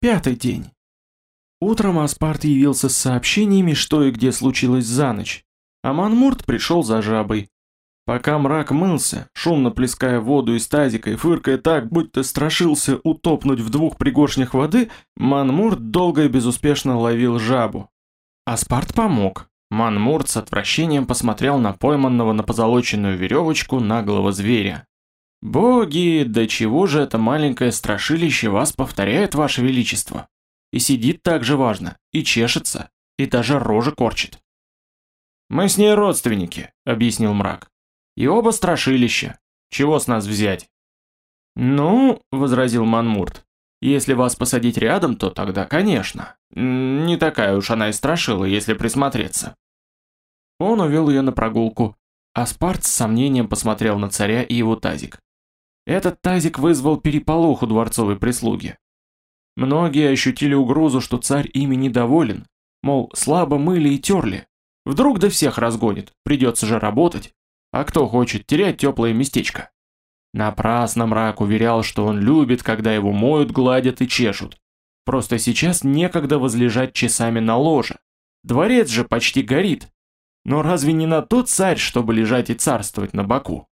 Пятый день. Утром Аспарт явился с сообщениями, что и где случилось за ночь, а Манмурт пришел за жабой. Пока мрак мылся, шумно плеская воду из тазика и фыркая так, будто страшился утопнуть в двух пригоршнях воды, Манмурт долго и безуспешно ловил жабу. Аспарт помог. Манмурт с отвращением посмотрел на пойманного на позолоченную веревочку наглого зверя. «Боги, до чего же это маленькое страшилище вас повторяет, ваше величество? И сидит так же важно, и чешется, и даже рожи корчит». «Мы с ней родственники», — объяснил мрак. «И оба страшилища. Чего с нас взять?» «Ну», — возразил Манмурт, — «если вас посадить рядом, то тогда, конечно. Не такая уж она и страшила, если присмотреться». Он увел ее на прогулку, а Спарт с сомнением посмотрел на царя и его тазик. Этот тазик вызвал переполох у дворцовой прислуги. Многие ощутили угрозу, что царь ими недоволен, мол, слабо мыли и терли. Вдруг до всех разгонит, придется же работать. А кто хочет терять теплое местечко? Напрасно мрак уверял, что он любит, когда его моют, гладят и чешут. Просто сейчас некогда возлежать часами на ложе. Дворец же почти горит. Но разве не на тот царь, чтобы лежать и царствовать на боку?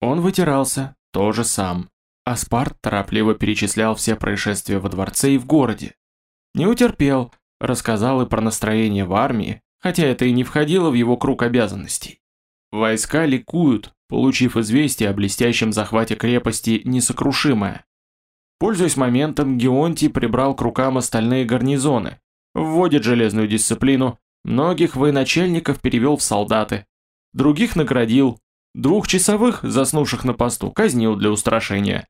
Он вытирался, тоже сам. Аспарт торопливо перечислял все происшествия во дворце и в городе. Не утерпел, рассказал и про настроение в армии, хотя это и не входило в его круг обязанностей. Войска ликуют, получив известие о блестящем захвате крепости Несокрушимая. Пользуясь моментом, Геонтий прибрал к рукам остальные гарнизоны, вводит железную дисциплину, многих военачальников перевел в солдаты, других наградил, Двухчасовых, заснувших на посту, казнил для устрашения.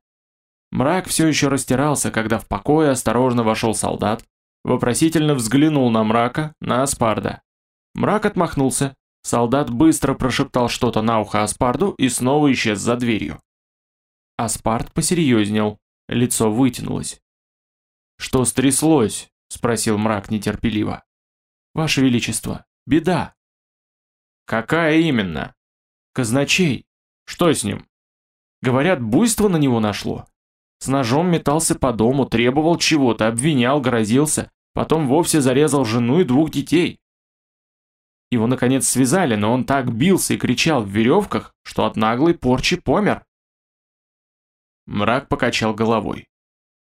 Мрак все еще растирался, когда в покое осторожно вошел солдат, вопросительно взглянул на мрака, на Аспарда. Мрак отмахнулся, солдат быстро прошептал что-то на ухо Аспарду и снова исчез за дверью. Аспард посерьезнел, лицо вытянулось. «Что стряслось?» – спросил мрак нетерпеливо. «Ваше Величество, беда». «Какая именно?» Казначей. Что с ним? Говорят, буйство на него нашло. С ножом метался по дому, требовал чего-то, обвинял, грозился, потом вовсе зарезал жену и двух детей. Его наконец связали, но он так бился и кричал в веревках, что от наглой порчи помер. Мрак покачал головой.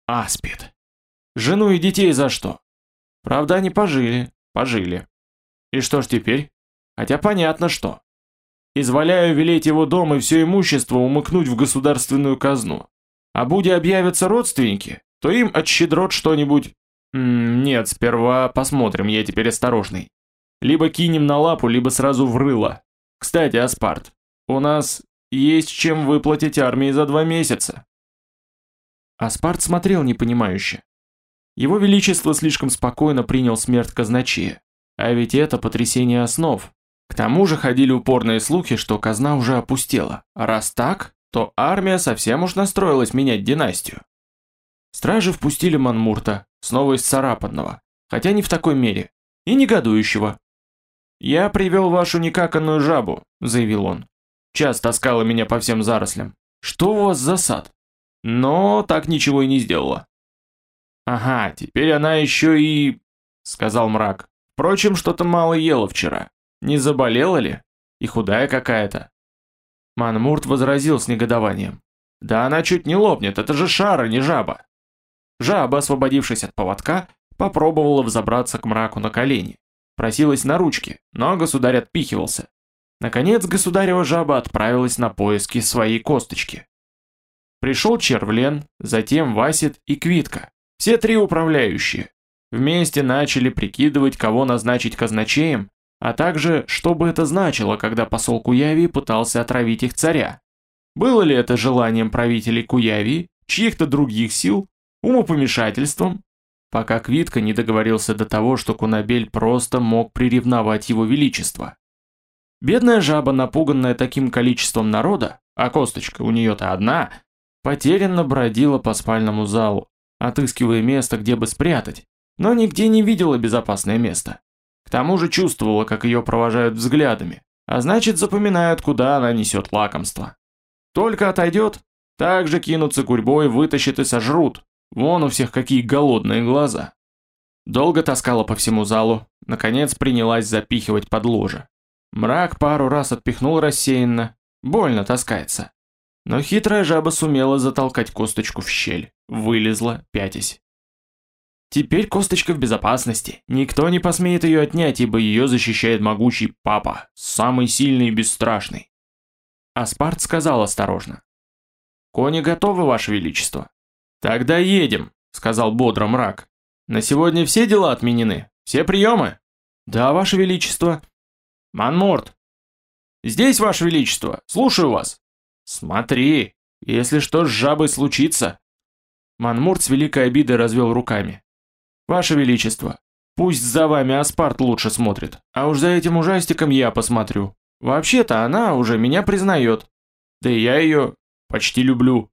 Аспид. Жену и детей за что? Правда, они пожили, пожили. И что ж теперь? Хотя понятно что. Изволяю велеть его дом и все имущество умыкнуть в государственную казну. А будь объявятся родственники, то им от щедрот что-нибудь... нет, сперва посмотрим, я теперь осторожный. Либо кинем на лапу, либо сразу в рыло. Кстати, Аспарт, у нас есть чем выплатить армии за два месяца. Аспарт смотрел непонимающе. Его Величество слишком спокойно принял смерть казначея. А ведь это потрясение основ, к тому же ходили упорные слухи, что казна уже опустела, раз так, то армия совсем уж настроилась менять династию. Стражи впустили Манмурта, снова исцарапанного, хотя не в такой мере, и негодующего. «Я привел вашу некаканную жабу», — заявил он. «Час таскала меня по всем зарослям. Что у вас за сад?» Но так ничего и не сделала. «Ага, теперь она еще и...» — сказал мрак. «Впрочем, что-то мало ела вчера. Не заболела ли? И худая какая-то. Манмурт возразил с негодованием. Да она чуть не лопнет, это же шара, не жаба. Жаба, освободившись от поводка, попробовала взобраться к мраку на колени. Просилась на ручки, но государь отпихивался. Наконец государева жаба отправилась на поиски своей косточки. Пришел Червлен, затем Васит и Квитка, все три управляющие. Вместе начали прикидывать, кого назначить казначеем, а также, что бы это значило, когда посол Куявии пытался отравить их царя. Было ли это желанием правителей Куявии, чьих-то других сил, умопомешательством? Пока Квитка не договорился до того, что Кунабель просто мог приревновать его величество. Бедная жаба, напуганная таким количеством народа, а косточка у нее-то одна, потерянно бродила по спальному залу, отыскивая место, где бы спрятать, но нигде не видела безопасное место. К тому же чувствовала, как ее провожают взглядами, а значит запоминают, куда она несет лакомство. Только отойдет, так же кинутся гурьбой, вытащат и сожрут. Вон у всех какие голодные глаза. Долго таскала по всему залу, наконец принялась запихивать под ложе. Мрак пару раз отпихнул рассеянно, больно таскается. Но хитрая жаба сумела затолкать косточку в щель, вылезла, пятясь. Теперь косточка в безопасности, никто не посмеет ее отнять, ибо ее защищает могучий папа, самый сильный и бесстрашный. Аспарт сказал осторожно. «Кони готовы, Ваше Величество?» «Тогда едем», — сказал бодро мрак. «На сегодня все дела отменены? Все приемы?» «Да, Ваше Величество». «Манморт!» «Здесь, Ваше Величество! Слушаю вас!» «Смотри, если что с жабой случится!» Манмурт с великой обидой развел руками. «Ваше Величество, пусть за вами Аспарт лучше смотрит, а уж за этим ужастиком я посмотрю. Вообще-то она уже меня признает. Да и я ее почти люблю».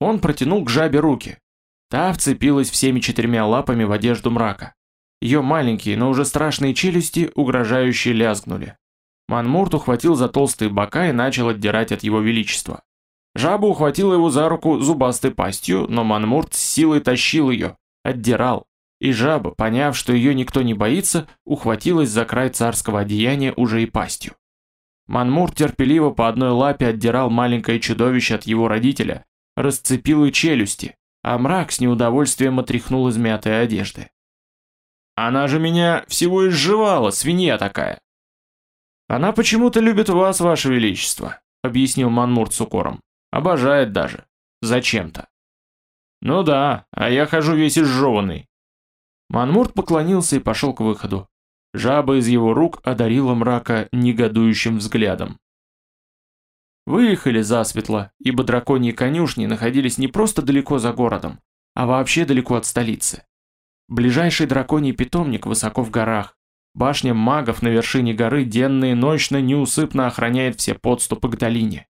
Он протянул к жабе руки. Та вцепилась всеми четырьмя лапами в одежду мрака. Ее маленькие, но уже страшные челюсти угрожающе лязгнули. Манмурт ухватил за толстые бока и начал отдирать от его величества. Жаба ухватила его за руку зубастой пастью, но Манмурт с силой тащил ее, отдирал. И жаба, поняв, что ее никто не боится, ухватилась за край царского одеяния уже и пастью. Манмурт терпеливо по одной лапе отдирал маленькое чудовище от его родителя, расцепил и челюсти, а мрак с неудовольствием отряхнул измятые одежды. «Она же меня всего изживала, свинья такая!» «Она почему-то любит вас, ваше величество», — объяснил Манмурт с укором. «Обожает даже. Зачем-то». «Ну да, а я хожу весь изжеванный». Манмурт поклонился и пошел к выходу. Жаба из его рук одарила мрака негодующим взглядом. Выехали засветло, ибо драконьи конюшни находились не просто далеко за городом, а вообще далеко от столицы. Ближайший драконий питомник высоко в горах, Башня магов на вершине горы денно и ночно неусыпно охраняет все подступы к долине.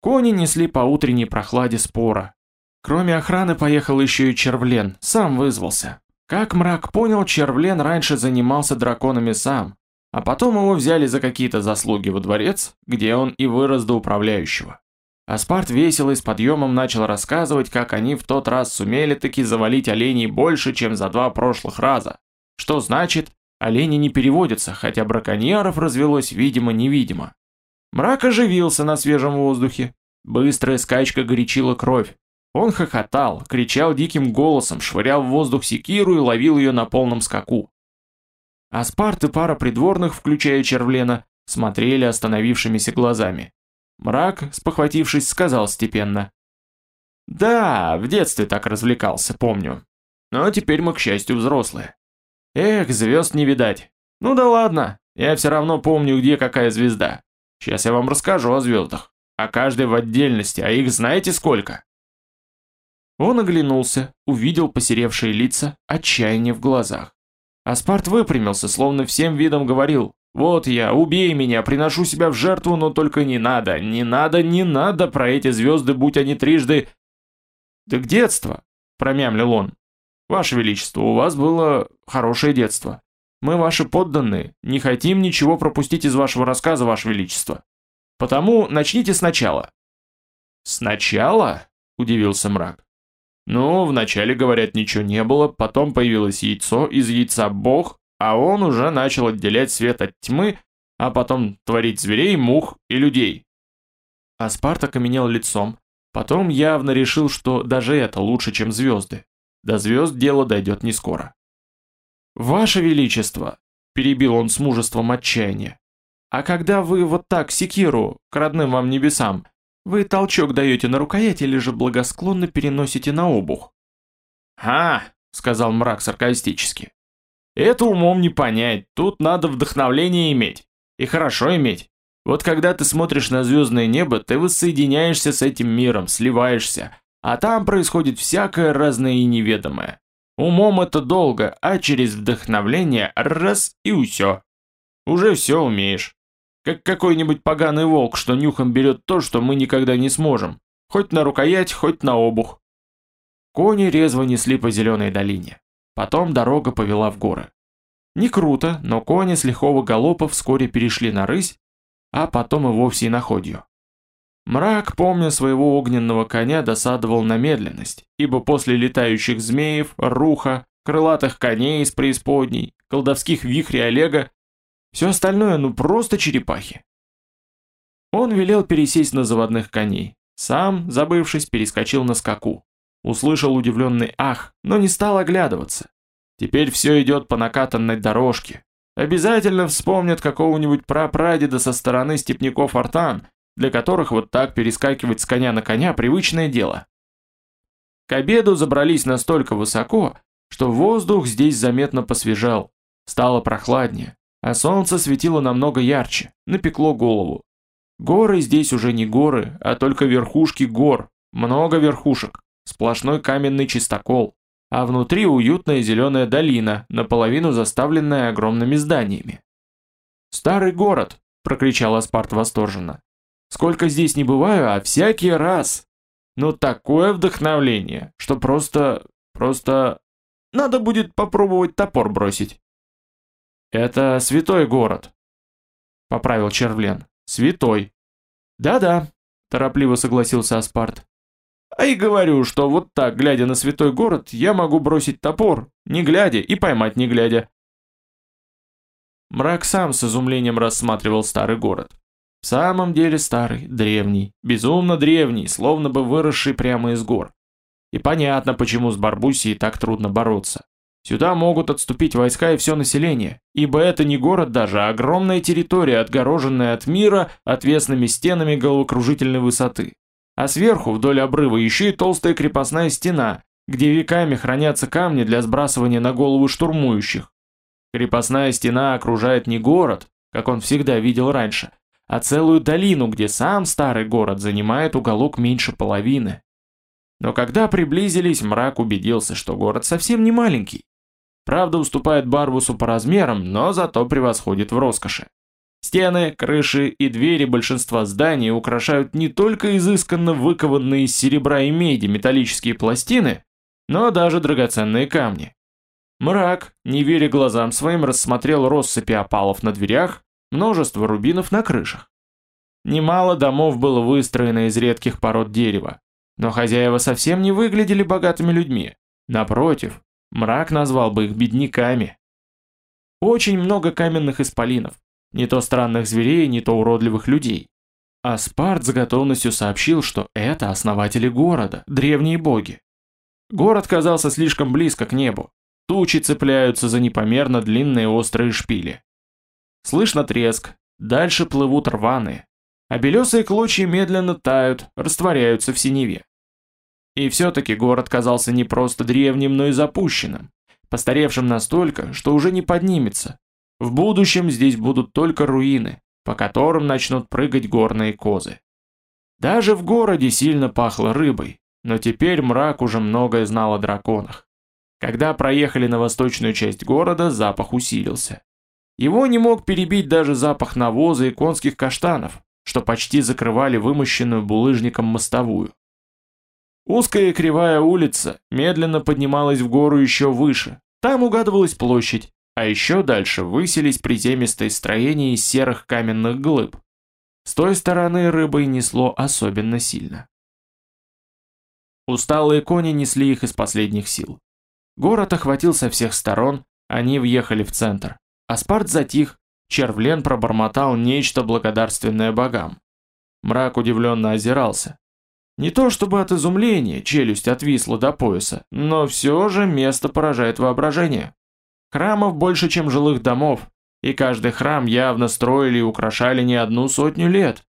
Кони несли по утренней прохладе спора. Кроме охраны поехал еще и Червлен, сам вызвался. Как мрак понял, Червлен раньше занимался драконами сам, а потом его взяли за какие-то заслуги во дворец, где он и вырос до управляющего. Аспарт весело и с подъемом начал рассказывать, как они в тот раз сумели таки завалить оленей больше, чем за два прошлых раза. Что значит, Олени не переводятся, хотя браконьеров развелось видимо-невидимо. Мрак оживился на свежем воздухе. Быстрая скачка горячила кровь. Он хохотал, кричал диким голосом, швырял в воздух секиру и ловил ее на полном скаку. Аспарт и пара придворных, включая Червлена, смотрели остановившимися глазами. Мрак, спохватившись, сказал степенно. «Да, в детстве так развлекался, помню. Но теперь мы, к счастью, взрослые. Эх, звезд не видать. Ну да ладно, я все равно помню, где какая звезда. Сейчас я вам расскажу о звездах. О каждой в отдельности, а их знаете сколько? Он оглянулся, увидел посеревшие лица, отчаяние в глазах. Аспарт выпрямился, словно всем видом говорил, «Вот я, убей меня, приношу себя в жертву, но только не надо, не надо, не надо про эти звезды, будь они трижды...» «Да к детства», — промямлил он. «Ваше Величество, у вас было хорошее детство. Мы ваши подданные, не хотим ничего пропустить из вашего рассказа, Ваше Величество. Потому начните сначала». «Сначала?» – удивился мрак. «Ну, вначале, говорят, ничего не было, потом появилось яйцо, из яйца бог, а он уже начал отделять свет от тьмы, а потом творить зверей, мух и людей». Аспарт окаменел лицом, потом явно решил, что даже это лучше, чем звезды. До звезд дело дойдет не скоро. «Ваше Величество!» – перебил он с мужеством отчаяния. «А когда вы вот так секиру, к родным вам небесам, вы толчок даете на рукоять или же благосклонно переносите на обух?» «А!» – сказал мрак саркастически. «Это умом не понять, тут надо вдохновление иметь. И хорошо иметь. Вот когда ты смотришь на звездное небо, ты воссоединяешься с этим миром, сливаешься, а там происходит всякое разное и неведомое. Умом это долго, а через вдохновление раз и усё. Уже все умеешь. Как какой-нибудь поганый волк, что нюхом берет то, что мы никогда не сможем. Хоть на рукоять, хоть на обух. Кони резво несли по зеленой долине. Потом дорога повела в горы. Не круто, но кони с лихого галопа вскоре перешли на рысь, а потом и вовсе и на ходью. Мрак, помня своего огненного коня, досадовал на медленность, ибо после летающих змеев, руха, крылатых коней из преисподней, колдовских вихрей Олега, все остальное ну просто черепахи. Он велел пересесть на заводных коней, сам, забывшись, перескочил на скаку. Услышал удивленный ах, но не стал оглядываться. Теперь все идет по накатанной дорожке. Обязательно вспомнят какого-нибудь прапрадеда со стороны степняков Артан, для которых вот так перескакивать с коня на коня привычное дело. К обеду забрались настолько высоко, что воздух здесь заметно посвежал, стало прохладнее, а солнце светило намного ярче, напекло голову. Горы здесь уже не горы, а только верхушки гор, много верхушек, сплошной каменный чистокол, а внутри уютная зеленая долина, наполовину заставленная огромными зданиями. «Старый город!» – прокричал Аспарт восторженно. «Сколько здесь не бываю, а всякий раз! Ну такое вдохновление, что просто... просто... Надо будет попробовать топор бросить!» «Это святой город», — поправил Червлен. «Святой». «Да-да», — торопливо согласился Аспарт. «А и говорю, что вот так, глядя на святой город, я могу бросить топор, не глядя, и поймать не глядя». Мрак сам с изумлением рассматривал старый город. В самом деле старый, древний, безумно древний, словно бы выросший прямо из гор. И понятно, почему с Барбусией так трудно бороться. Сюда могут отступить войска и все население, ибо это не город даже, а огромная территория, отгороженная от мира отвесными стенами головокружительной высоты. А сверху, вдоль обрыва, еще и толстая крепостная стена, где веками хранятся камни для сбрасывания на голову штурмующих. Крепостная стена окружает не город, как он всегда видел раньше, а целую долину, где сам старый город занимает уголок меньше половины. Но когда приблизились, мрак убедился, что город совсем не маленький. Правда, уступает Барбусу по размерам, но зато превосходит в роскоши. Стены, крыши и двери большинства зданий украшают не только изысканно выкованные из серебра и меди металлические пластины, но даже драгоценные камни. Мрак, не веря глазам своим, рассмотрел россыпи опалов на дверях, множество рубинов на крышах. Немало домов было выстроено из редких пород дерева, но хозяева совсем не выглядели богатыми людьми. Напротив, Мрак назвал бы их бедняками. Очень много каменных исполинов, не то странных зверей, не то уродливых людей. А Спарт с готовностью сообщил, что это основатели города, древние боги. Город казался слишком близко к небу. Тучи цепляются за непомерно длинные острые шпили. Слышно треск, дальше плывут рваные, а белесые клочья медленно тают, растворяются в синеве. И все-таки город казался не просто древним, но и запущенным, постаревшим настолько, что уже не поднимется. В будущем здесь будут только руины, по которым начнут прыгать горные козы. Даже в городе сильно пахло рыбой, но теперь мрак уже многое знал о драконах. Когда проехали на восточную часть города, запах усилился. Его не мог перебить даже запах навоза и конских каштанов, что почти закрывали вымощенную булыжником мостовую. Узкая кривая улица медленно поднималась в гору еще выше. Там угадывалась площадь, а еще дальше высились приземистые строения из серых каменных глыб. С той стороны рыбой несло особенно сильно. Усталые кони несли их из последних сил. Город охватил со всех сторон, они въехали в центр. Аспарт затих, Червлен пробормотал нечто благодарственное богам. Мрак удивленно озирался. Не то чтобы от изумления челюсть отвисла до пояса, но все же место поражает воображение. Храмов больше, чем жилых домов, и каждый храм явно строили и украшали не одну сотню лет.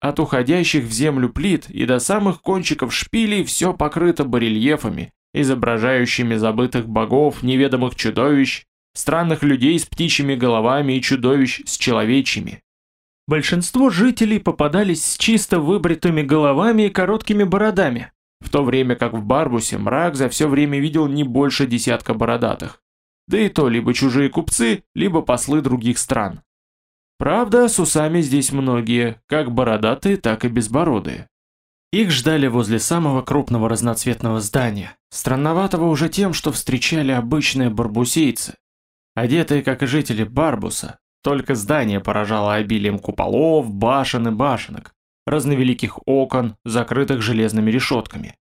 От уходящих в землю плит и до самых кончиков шпилей все покрыто барельефами, изображающими забытых богов, неведомых чудовищ, странных людей с птичьими головами и чудовищ с человечьими. Большинство жителей попадались с чисто выбритыми головами и короткими бородами, в то время как в Барбусе мрак за все время видел не больше десятка бородатых. Да и то либо чужие купцы, либо послы других стран. Правда, с усами здесь многие, как бородатые, так и безбородые. Их ждали возле самого крупного разноцветного здания, странноватого уже тем, что встречали обычные барбусейцы, одетые, как и жители Барбуса, только здание поражало обилием куполов, башен и башенок. разновеликих окон, закрытых железными решетками.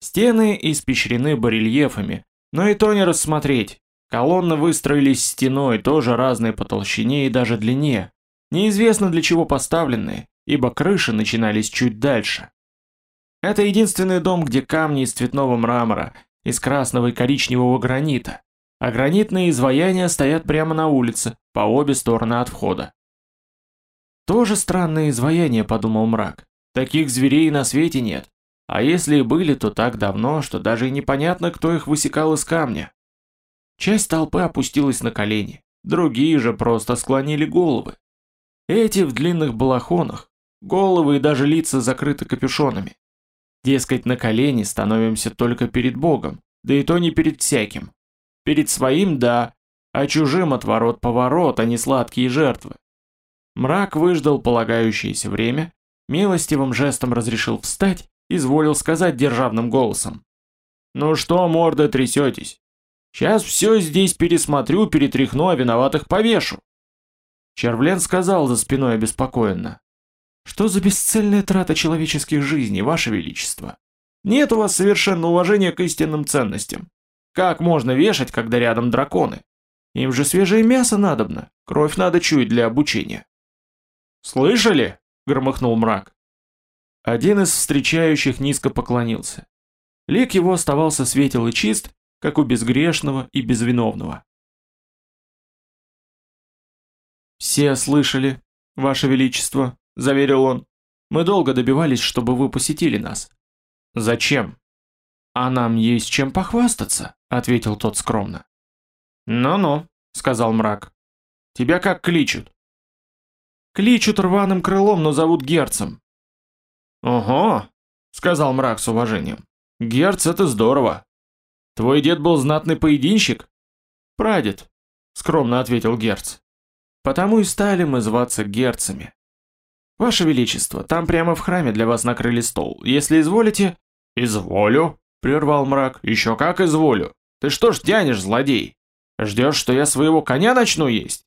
Стены испещрены барельефами, но и то не рассмотреть. Колонны выстроились стеной, тоже разные по толщине и даже длине. Неизвестно для чего поставленные, ибо крыши начинались чуть дальше. Это единственный дом, где камни из цветного мрамора, из красного и коричневого гранита, а гранитные изваяния стоят прямо на улице, по обе стороны от входа. Тоже странное изваяние, подумал мрак. Таких зверей на свете нет. А если и были, то так давно, что даже и непонятно, кто их высекал из камня. Часть толпы опустилась на колени, другие же просто склонили головы. Эти в длинных балахонах, головы и даже лица закрыты капюшонами. Дескать, на колени становимся только перед Богом, да и то не перед всяким. Перед своим – да, а чужим отворот-поворот, а не сладкие жертвы. Мрак выждал полагающееся время, милостивым жестом разрешил встать, изволил сказать державным голосом. «Ну что, морда, трясетесь? Сейчас все здесь пересмотрю, перетряхну, а виноватых повешу». Червлен сказал за спиной обеспокоенно. «Что за бесцельная трата человеческих жизней, ваше величество? Нет у вас совершенно уважения к истинным ценностям. Как можно вешать, когда рядом драконы? Им же свежее мясо надобно, кровь надо чуять для обучения». «Слышали?» — громыхнул мрак. Один из встречающих низко поклонился. Лик его оставался светел и чист, как у безгрешного и безвиновного. «Все слышали, Ваше Величество», — заверил он. «Мы долго добивались, чтобы вы посетили нас». «Зачем?» «А нам есть чем похвастаться», — ответил тот скромно. «Ну-ну», — сказал мрак. «Тебя как кличут?» Кличут рваным крылом, но зовут Герцем. Ого, сказал мрак с уважением. Герц это здорово. Твой дед был знатный поединщик? Прадед, скромно ответил Герц. Потому и стали мы зваться Герцами. Ваше Величество, там прямо в храме для вас накрыли стол. Если изволите... Изволю, прервал мрак. Еще как изволю. Ты что ж тянешь, злодей? Ждешь, что я своего коня начну есть?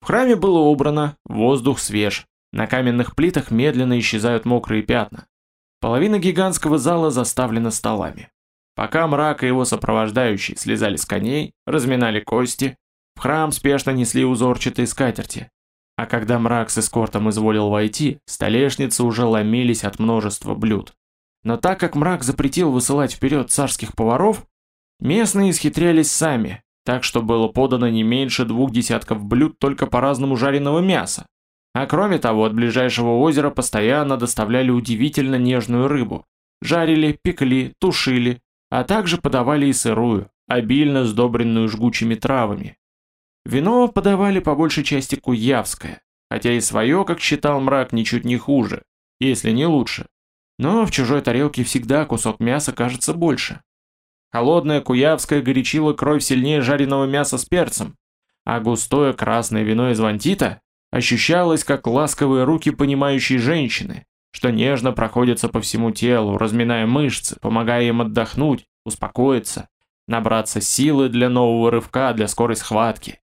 В храме было убрано, воздух свеж, на каменных плитах медленно исчезают мокрые пятна. Половина гигантского зала заставлена столами. Пока мрак и его сопровождающие слезали с коней, разминали кости, в храм спешно несли узорчатые скатерти. А когда мрак с эскортом изволил войти, столешницы уже ломились от множества блюд. Но так как мрак запретил высылать вперед царских поваров, местные исхитрялись сами, так что было подано не меньше двух десятков блюд только по-разному жареного мяса. А кроме того, от ближайшего озера постоянно доставляли удивительно нежную рыбу. Жарили, пекли, тушили, а также подавали и сырую, обильно сдобренную жгучими травами. Вино подавали по большей части куявское, хотя и свое, как считал мрак, ничуть не хуже, если не лучше. Но в чужой тарелке всегда кусок мяса кажется больше. Холодное куявское горячило кровь сильнее жареного мяса с перцем, а густое красное вино из вантита ощущалось как ласковые руки понимающей женщины, что нежно проходятся по всему телу, разминая мышцы, помогая им отдохнуть, успокоиться, набраться силы для нового рывка, для скорой схватки.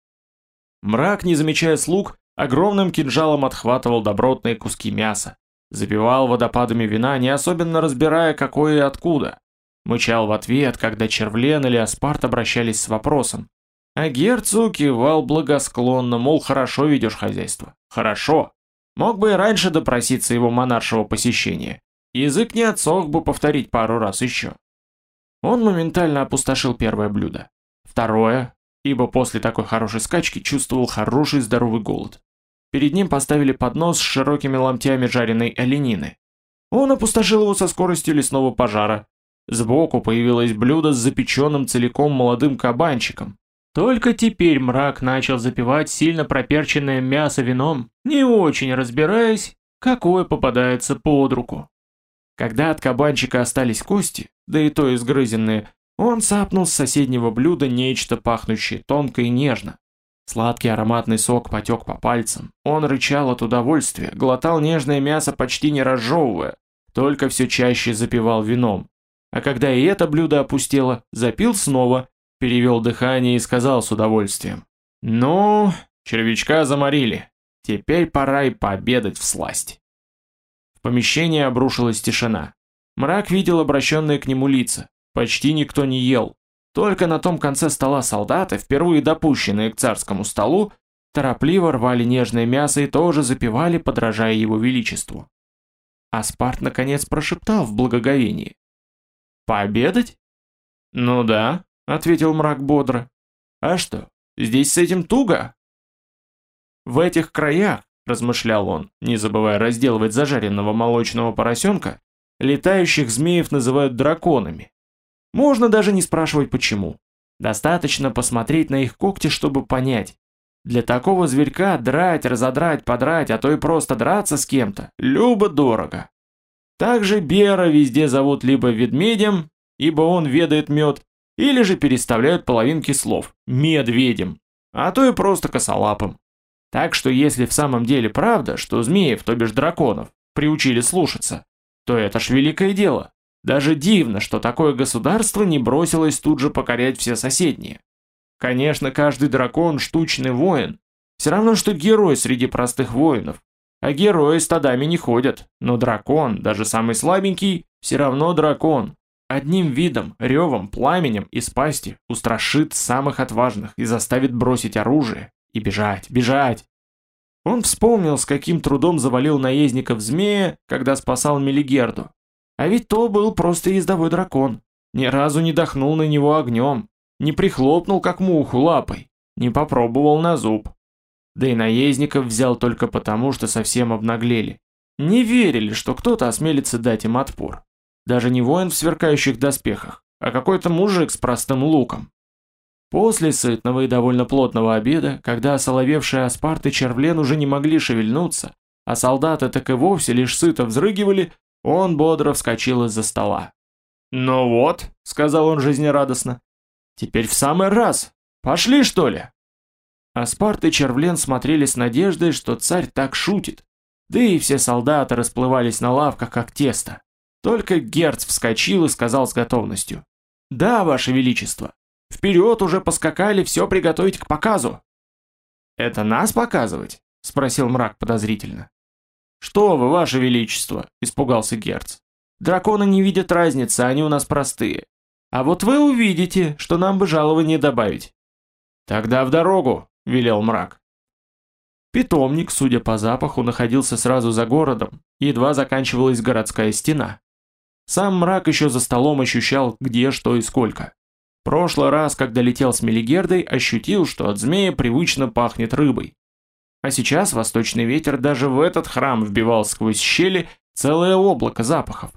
Мрак, не замечая слуг, огромным кинжалом отхватывал добротные куски мяса, запивал водопадами вина, не особенно разбирая, какое и откуда. Мычал в ответ, когда Червлен или Аспарт обращались с вопросом. А Герцу кивал благосклонно, мол, хорошо ведешь хозяйство. Хорошо. Мог бы и раньше допроситься его монаршего посещения. Язык не отсох бы повторить пару раз еще. Он моментально опустошил первое блюдо. Второе, ибо после такой хорошей скачки чувствовал хороший здоровый голод. Перед ним поставили поднос с широкими ломтями жареной оленины. Он опустошил его со скоростью лесного пожара, Сбоку появилось блюдо с запеченным целиком молодым кабанчиком. Только теперь мрак начал запивать сильно проперченное мясо вином, не очень разбираясь, какое попадается под руку. Когда от кабанчика остались кости, да и то изгрызенные, он сапнул с соседнего блюда нечто пахнущее тонко и нежно. Сладкий ароматный сок потек по пальцам. Он рычал от удовольствия, глотал нежное мясо почти не разжевывая, только все чаще запивал вином. А когда и это блюдо опустело, запил снова, перевел дыхание и сказал с удовольствием. «Ну, червячка заморили. Теперь пора и пообедать в сласть». В помещении обрушилась тишина. Мрак видел обращенные к нему лица. Почти никто не ел. Только на том конце стола солдаты, впервые допущенные к царскому столу, торопливо рвали нежное мясо и тоже запивали, подражая его величеству. Аспарт наконец прошептал в благоговении. «Пообедать?» «Ну да», — ответил мрак бодро. «А что, здесь с этим туго?» «В этих краях», — размышлял он, не забывая разделывать зажаренного молочного поросенка, летающих змеев называют драконами. Можно даже не спрашивать почему. Достаточно посмотреть на их когти, чтобы понять. Для такого зверька драть, разодрать, подрать, а то и просто драться с кем-то, любо-дорого. Также Бера везде зовут либо ведмедем, ибо он ведает мед, или же переставляют половинки слов «медведем», а то и просто косолапым. Так что если в самом деле правда, что змеев, то бишь драконов, приучили слушаться, то это ж великое дело. Даже дивно, что такое государство не бросилось тут же покорять все соседние. Конечно, каждый дракон – штучный воин. Все равно, что герой среди простых воинов. А герои стадами не ходят. Но дракон, даже самый слабенький, все равно дракон. Одним видом, ревом, пламенем из пасти устрашит самых отважных и заставит бросить оружие и бежать, бежать. Он вспомнил, с каким трудом завалил наездников змея, когда спасал Мелигерду. А ведь то был просто ездовой дракон. Ни разу не дохнул на него огнем, не прихлопнул как муху лапой, не попробовал на зуб. Да и наездников взял только потому, что совсем обнаглели. Не верили, что кто-то осмелится дать им отпор. Даже не воин в сверкающих доспехах, а какой-то мужик с простым луком. После сытного и довольно плотного обеда, когда осоловевшие аспарты червлен уже не могли шевельнуться, а солдаты так и вовсе лишь сыто взрыгивали, он бодро вскочил из-за стола. «Ну вот», — сказал он жизнерадостно, Теперь в самый раз. Пошли, что ли?» Аспарт и Червлен смотрели с надеждой, что царь так шутит. Да и все солдаты расплывались на лавках, как тесто. Только Герц вскочил и сказал с готовностью. «Да, ваше величество. Вперед уже поскакали все приготовить к показу». «Это нас показывать?» — спросил мрак подозрительно. «Что вы, ваше величество?» — испугался Герц. «Драконы не видят разницы, они у нас простые. А вот вы увидите, что нам бы жалование добавить. Тогда в дорогу, велел мрак. Питомник, судя по запаху, находился сразу за городом, едва заканчивалась городская стена. Сам мрак еще за столом ощущал, где, что и сколько. Прошлый раз, когда летел с Мелигердой, ощутил, что от змея привычно пахнет рыбой. А сейчас восточный ветер даже в этот храм вбивал сквозь щели целое облако запахов.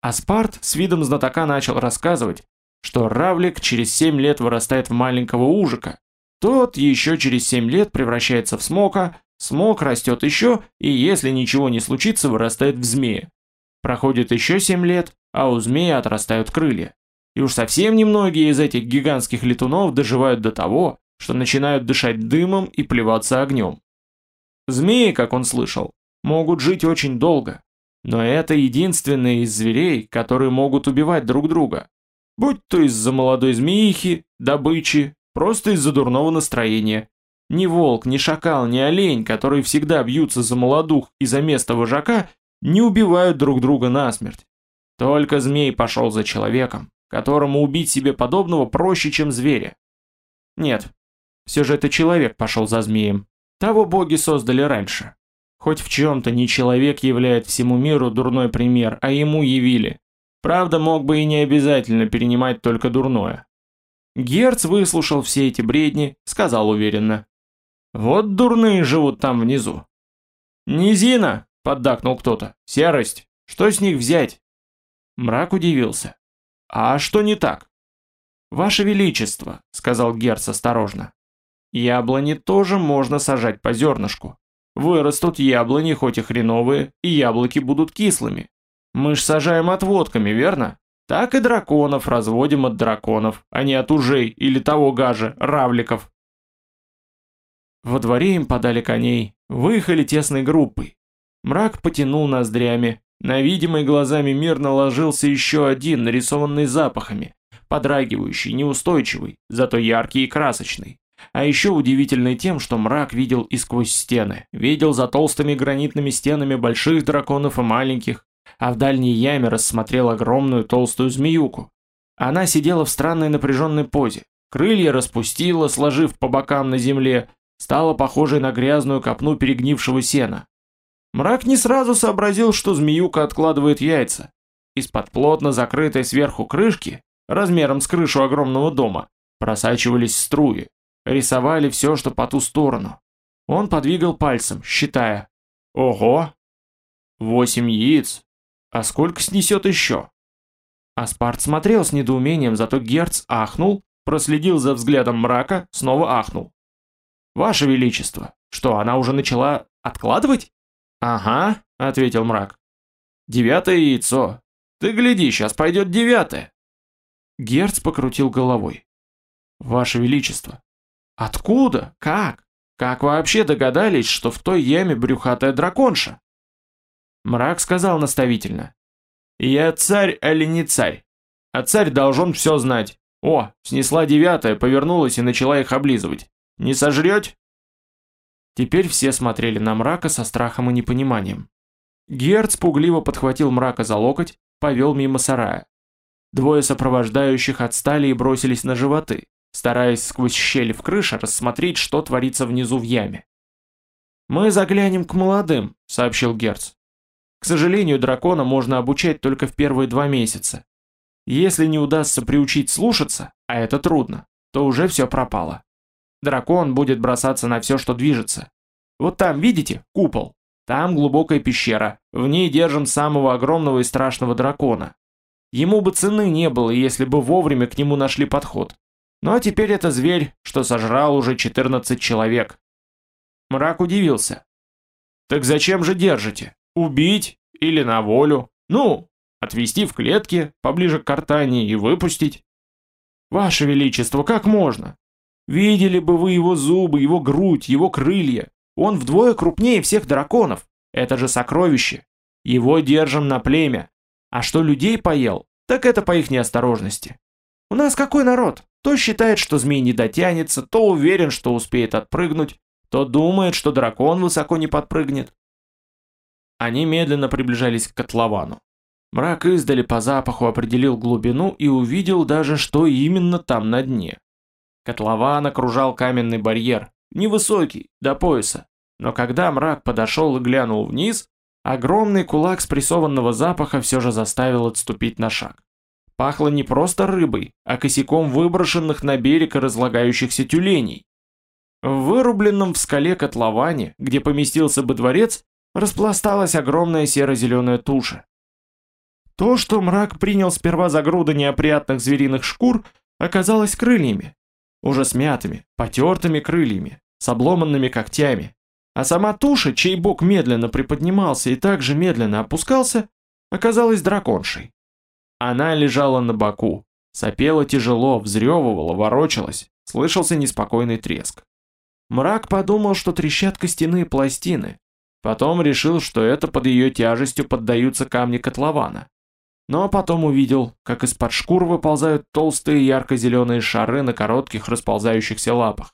Аспарт с видом знатока начал рассказывать, что Равлик через 7 лет вырастает в маленького ужика. Тот еще через 7 лет превращается в смока, смок растет еще и если ничего не случится, вырастает в змея. Проходит еще 7 лет, а у змея отрастают крылья. И уж совсем немногие из этих гигантских летунов доживают до того, что начинают дышать дымом и плеваться огнем. Змеи, как он слышал, могут жить очень долго, но это единственные из зверей, которые могут убивать друг друга. Будь то из-за молодой змеихи, добычи, просто из-за дурного настроения. Ни волк, ни шакал, ни олень, которые всегда бьются за молодух и за место вожака, не убивают друг друга насмерть. Только змей пошел за человеком, которому убить себе подобного проще, чем зверя. Нет, все же это человек пошел за змеем. Того боги создали раньше. Хоть в чем-то не человек являет всему миру дурной пример, а ему явили. Правда, мог бы и не обязательно перенимать только дурное. Герц выслушал все эти бредни, сказал уверенно. «Вот дурные живут там внизу». «Низина!» — поддакнул кто-то. «Серость! Что с них взять?» Мрак удивился. «А что не так?» «Ваше Величество», — сказал Герц осторожно. «Яблони тоже можно сажать по зернышку. Вырастут яблони, хоть и хреновые, и яблоки будут кислыми. Мы ж сажаем отводками, верно? Так и драконов разводим от драконов, а не от ужей или того гажа, равликов. Во дворе им подали коней, выехали тесной группой. Мрак потянул ноздрями, на видимый глазами мир наложился еще один, нарисованный запахами, подрагивающий, неустойчивый, зато яркий и красочный. А еще удивительный тем, что мрак видел и сквозь стены, видел за толстыми гранитными стенами больших драконов и маленьких, а в дальней яме рассмотрел огромную толстую змеюку. Она сидела в странной напряженной позе, крылья распустила, сложив по бокам на земле, стала похожей на грязную копну перегнившего сена. Мрак не сразу сообразил, что змеюка откладывает яйца. Из-под плотно закрытой сверху крышки, размером с крышу огромного дома, просачивались струи, рисовали все, что по ту сторону. Он подвигал пальцем, считая. Ого! Восемь яиц. А сколько снесет еще? Аспарт смотрел с недоумением, зато Герц ахнул, проследил за взглядом мрака, снова ахнул. «Ваше Величество, что, она уже начала откладывать?» «Ага», — ответил мрак. «Девятое яйцо. Ты гляди, сейчас пойдет девятое». Герц покрутил головой. «Ваше Величество, откуда? Как? Как вообще догадались, что в той яме брюхатая драконша?» Мрак сказал наставительно. «Я царь, а ли не царь? А царь должен все знать. О, снесла девятая, повернулась и начала их облизывать. Не сожрете?» Теперь все смотрели на мрака со страхом и непониманием. Герц пугливо подхватил мрака за локоть, повел мимо сарая. Двое сопровождающих отстали и бросились на животы, стараясь сквозь щель в крыше рассмотреть, что творится внизу в яме. «Мы заглянем к молодым», — сообщил Герц. «К сожалению, дракона можно обучать только в первые два месяца. Если не удастся приучить слушаться, а это трудно, то уже все пропало. Дракон будет бросаться на все, что движется. Вот там, видите, купол? Там глубокая пещера, в ней держим самого огромного и страшного дракона. Ему бы цены не было, если бы вовремя к нему нашли подход. Ну а теперь это зверь, что сожрал уже 14 человек. Мрак удивился. Так зачем же держите? Убить или на волю? Ну, отвезти в клетки, поближе к картане и выпустить? Ваше Величество, как можно? Видели бы вы его зубы, его грудь, его крылья. Он вдвое крупнее всех драконов. Это же сокровище. Его держим на племя. А что людей поел, так это по их неосторожности. У нас какой народ? То считает, что змей не дотянется, то уверен, что успеет отпрыгнуть, то думает, что дракон высоко не подпрыгнет. Они медленно приближались к котловану. Мрак издали по запаху определил глубину и увидел даже, что именно там на дне. Котлован окружал каменный барьер, невысокий, до пояса. Но когда мрак подошел и глянул вниз, огромный кулак спрессованного запаха все же заставил отступить на шаг. Пахло не просто рыбой, а косяком выброшенных на берег и разлагающихся тюленей. В вырубленном в скале котловане, где поместился бы дворец, распласталась огромная серо-зеленая туша. То, что мрак принял сперва за груды неопрятных звериных шкур, оказалось крыльями, уже смятыми, потертыми крыльями, с обломанными когтями. А сама туша, чей бок медленно приподнимался и также медленно опускался, оказалась драконшей. Она лежала на боку, сопела тяжело, взрёвывала, ворочалась, слышался неспокойный треск. Мрак подумал, что трещат костяные пластины, потом решил, что это под ее тяжестью поддаются камни котлована. Но потом увидел, как из-под шкур выползают толстые ярко-зеленые шары на коротких расползающихся лапах.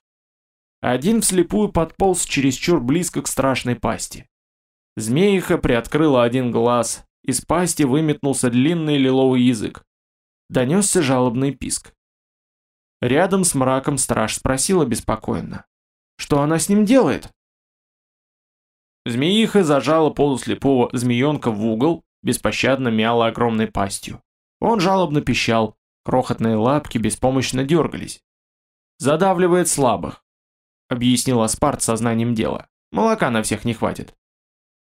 Один вслепую подполз чересчур близко к страшной пасти. Змеиха приоткрыла один глаз, из пасти выметнулся длинный лиловый язык. Донесся жалобный писк. Рядом с мраком страж спросила беспокойно. «Что она с ним делает?» Змеиха зажала полуслепого змеенка в угол беспощадно мяла огромной пастью. Он жалобно пищал, крохотные лапки беспомощно дергались. «Задавливает слабых», — объяснил Аспарт сознанием дела. «Молока на всех не хватит».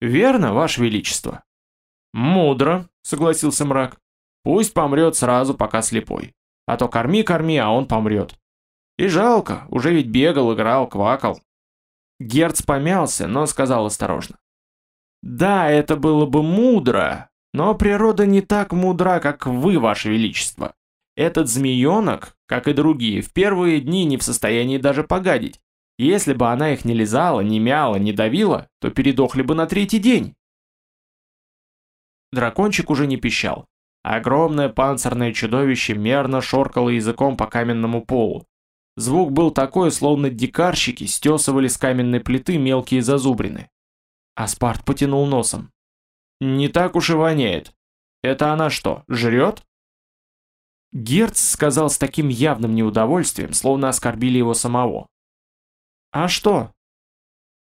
«Верно, Ваше Величество». «Мудро», — согласился мрак. «Пусть помрет сразу, пока слепой. А то корми-корми, а он помрет». «И жалко, уже ведь бегал, играл, квакал». Герц помялся, но сказал осторожно. Да, это было бы мудро, но природа не так мудра, как вы, ваше величество. Этот змеенок, как и другие, в первые дни не в состоянии даже погадить. Если бы она их не лизала, не мяла, не давила, то передохли бы на третий день. Дракончик уже не пищал. Огромное панцирное чудовище мерно шоркало языком по каменному полу. Звук был такой, словно дикарщики стесывали с каменной плиты мелкие зазубрины. Аспарт потянул носом. «Не так уж и воняет. Это она что, жрет?» Герц сказал с таким явным неудовольствием, словно оскорбили его самого. «А что?»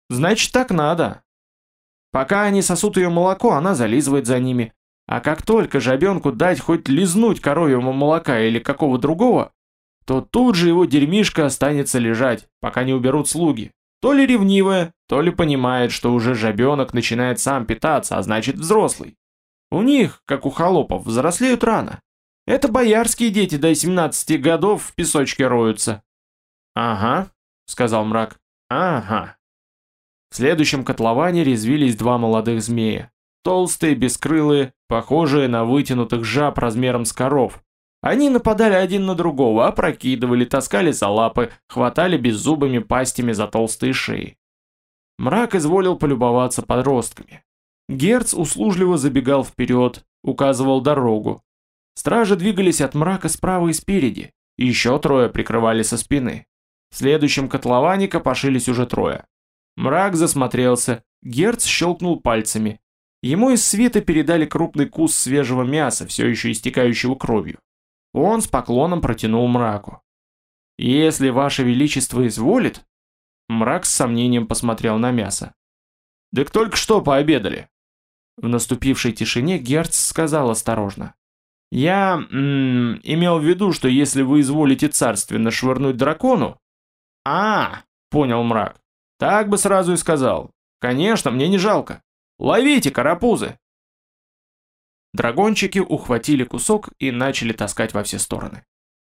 «Значит, так надо. Пока они сосут ее молоко, она зализывает за ними. А как только жабенку дать хоть лизнуть коровьего молока или какого другого, то тут же его дерьмишко останется лежать, пока не уберут слуги. То ли ревнивая, то ли понимает, что уже жабенок начинает сам питаться, а значит взрослый. У них, как у холопов, взрослеют рано. Это боярские дети до 17 годов в песочке роются. Ага, сказал мрак. Ага. В следующем котловане резвились два молодых змея. Толстые, бескрылые, похожие на вытянутых жаб размером с коров. Они нападали один на другого, опрокидывали, таскали за лапы, хватали беззубыми пастями за толстые шеи. Мрак изволил полюбоваться подростками. Герц услужливо забегал вперед, указывал дорогу. Стражи двигались от мрака справа и спереди, еще трое прикрывали со спины. В следующем котловане копошились уже трое. Мрак засмотрелся, Герц щелкнул пальцами. Ему из света передали крупный кус свежего мяса, все еще истекающего кровью. Он с поклоном протянул мраку. «Если ваше величество изволит...» Мрак с сомнением посмотрел на мясо. «Так только что пообедали». В наступившей тишине Герц сказал осторожно. «Я м -м, имел в виду, что если вы изволите царственно швырнуть дракону...» «А, понял мрак. Так бы сразу и сказал. Конечно, мне не жалко. Ловите, карапузы!» Драгончики ухватили кусок и начали таскать во все стороны.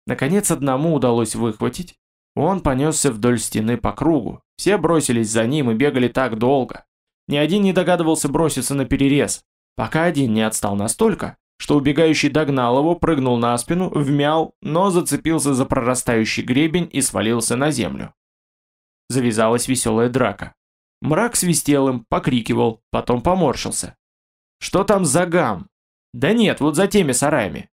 Наконец одному удалось выхватить. Он понесся вдоль стены по кругу. Все бросились за ним и бегали так долго. Ни один не догадывался броситься на перерез, пока один не отстал настолько, что убегающий догнал его, прыгнул на спину, вмял, но зацепился за прорастающий гребень и свалился на землю. Завязалась веселая драка. Мрак свистел им, покрикивал, потом поморщился. «Что там за гам?» «Да нет, вот за теми сараями».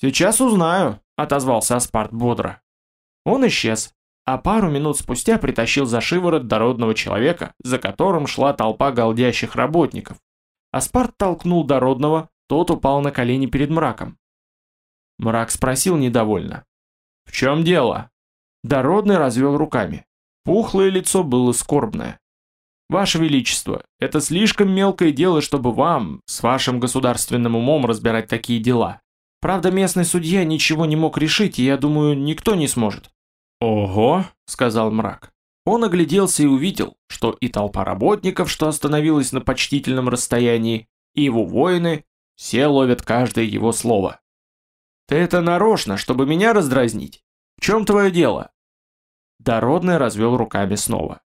«Сейчас узнаю», — отозвался Аспарт бодро. Он исчез, а пару минут спустя притащил за шиворот дородного человека, за которым шла толпа голдящих работников. Аспарт толкнул дородного, тот упал на колени перед мраком. Мрак спросил недовольно. «В чем дело?» Дородный развел руками. Пухлое лицо было скорбное. «Ваше Величество, это слишком мелкое дело, чтобы вам, с вашим государственным умом, разбирать такие дела. Правда, местный судья ничего не мог решить, и я думаю, никто не сможет». «Ого», — сказал мрак. Он огляделся и увидел, что и толпа работников, что остановилась на почтительном расстоянии, и его воины, все ловят каждое его слово. «Ты это нарочно, чтобы меня раздразнить? В чем твое дело?» Дородный развел руками снова.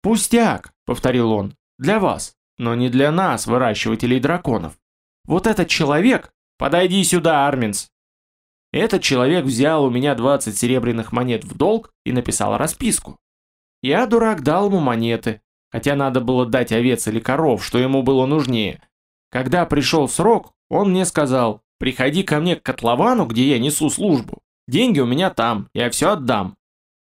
«Пустяк», — повторил он, — «для вас, но не для нас, выращивателей драконов. Вот этот человек... Подойди сюда, Арминс!» Этот человек взял у меня 20 серебряных монет в долг и написал расписку. Я, дурак, дал ему монеты, хотя надо было дать овец или коров, что ему было нужнее. Когда пришел срок, он мне сказал, приходи ко мне к котловану, где я несу службу. Деньги у меня там, я все отдам.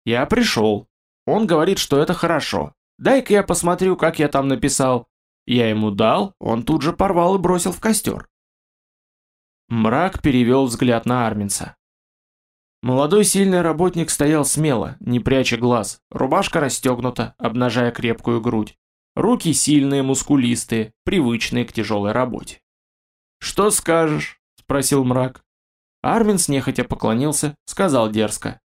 Я пришел. Он говорит, что это хорошо. Дай-ка я посмотрю, как я там написал. Я ему дал, он тут же порвал и бросил в костер. Мрак перевел взгляд на Арминса. Молодой сильный работник стоял смело, не пряча глаз, рубашка расстегнута, обнажая крепкую грудь. Руки сильные, мускулистые, привычные к тяжелой работе. «Что скажешь?» – спросил мрак. Арминс нехотя поклонился, сказал дерзко.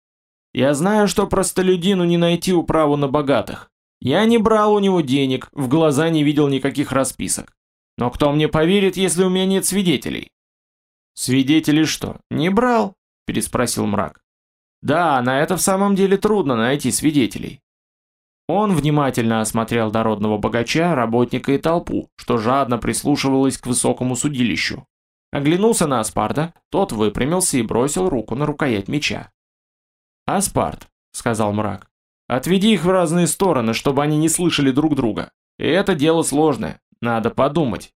Я знаю, что простолюдину не найти управу на богатых. Я не брал у него денег, в глаза не видел никаких расписок. Но кто мне поверит, если у меня нет свидетелей? Свидетелей что, не брал? Переспросил мрак. Да, на это в самом деле трудно найти свидетелей. Он внимательно осмотрел дородного богача, работника и толпу, что жадно прислушивалось к высокому судилищу. Оглянулся на Аспарда, тот выпрямился и бросил руку на рукоять меча. «Аспарт», — сказал мрак, — «отведи их в разные стороны, чтобы они не слышали друг друга. И это дело сложное, надо подумать».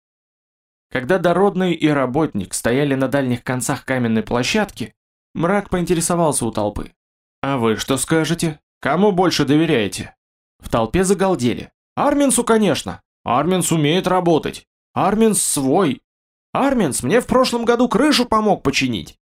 Когда Дородный и Работник стояли на дальних концах каменной площадки, мрак поинтересовался у толпы. А вы что скажете? Кому больше доверяете? В толпе загалдели. Арминсу, конечно. Арминс умеет работать. Арминс свой. Арминс мне в прошлом году крышу помог починить.